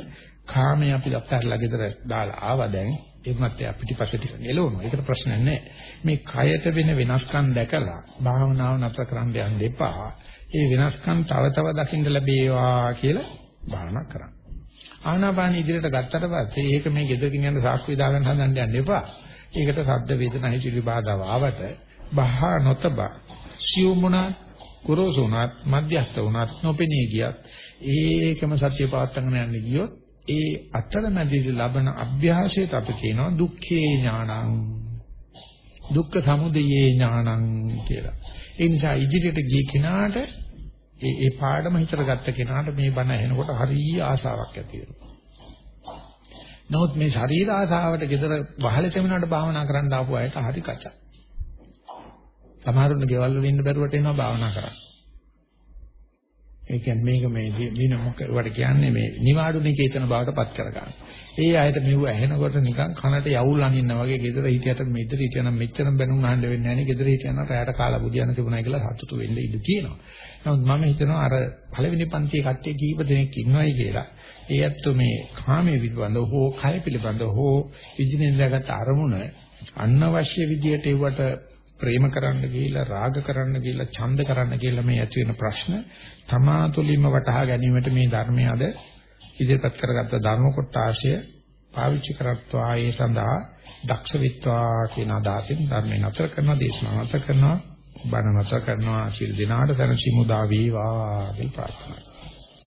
කාමයේ අපි අත්හැරලා ගෙදර දාලා ආවා දැන් ඒකත් එයා පිටිපස්සේ ටික නෙලවනවා. ඒකට ප්‍රශ්නයක් නැහැ. මේ කයට වෙන වෙනස්කම් දැකලා භාවනාව නතර කරන්න යන්න එපා. ඒ වෙනස්කම් තව තව දකින්න ලැබේවා කියලා භාවනා කරන්න. ආනාපාන ඉදිරියට ගත්තට පස්සේ ඒක මේ ගෙදර ගෙනියන්න සාක්කුව දාගන්න හදන්න යන්න එපා. ඒකට ශබ්ද වේදනා හිතිරි බාධා ආවට බහා නොතබ සියුමුණා කුරෝසුණාත් මධ්‍යස්ත වුණාත් නොපෙනී ගියත් ඒකම සත්‍ය පවත්තගෙන යන්න ගියොත් ඒ අතරමැදි ලබන අභ්‍යාසයට අපි කියනවා දුක්ඛේ ඥානං දුක්ඛ සමුදයේ ඥානං කියලා. ඒ නිසා ඉදිරියට ගිය කෙනාට ඒ ඒ පාඩම හිතට ගත්ත කෙනාට මේ බණ ඇහෙනකොට හරිය ආසාවක් ඇති වෙනවා. නමුත් මේ ශරීර ආසාවට gedara වහලෙ තෙමනට භාවනා කරන්න ආපු අයට හරි කචා. සමහරුන් ගෙවල් වල ඉන්න බැරුවට එනවා භාවනා කරන්න. ඒ කියන්නේ මේක මේ දින මොකවට කියන්නේ මේ නිවාඩු නිකේතන බවට පත් කරගන්න. ඒ අයට මෙව ඇහෙනකොට නිකන් කනට යවුල් අනින්න වගේ ගෙදර හිටියට මෙතන හිටියනම් මෙච්චරම බැනුම් අහන්න වෙන්නේ නැහැ නේ. ගෙදර හිටියනම් රැයට කාලා බුදියන්න තිබුණා කියලා සතුටු වෙන්න ඉඩ තියෙනවා. නමුත් මම හිතනවා අර පළවෙනි පන්තියේ කට්ටිය කීප දෙනෙක් ඉන්නවයි කියලා. ඒ ඇත්තෝ මේ කාමයේ පිළිබඳව හෝ කය පිළිබඳව හෝ විජිනෙන්දාගත් අරමුණ අනවශ්‍ය විදියට ඒවට ප්‍රේම කරන්න ගිහිල්ලා රාග කරන්න ගිහිල්ලා ඡන්ද කරන්න ගිහිල්ලා මේ ඇති වෙන ප්‍රශ්න තමා තුළින්ම වටහා ගැනීමට මේ ධර්මය අද ඉදිරිපත් කරගත්ත ධර්ම කොටාශය පාවිච්චි කරත්වා ඒ සඳහා දක්ෂ විත්වා කියන අදහසින් ධර්මයෙන් අතර කරන දේශනාව අතර කරනවා බණ නැත කරනවා ශිල් දිනාට සනසි මුදා වේවා කියලා ප්‍රාර්ථනා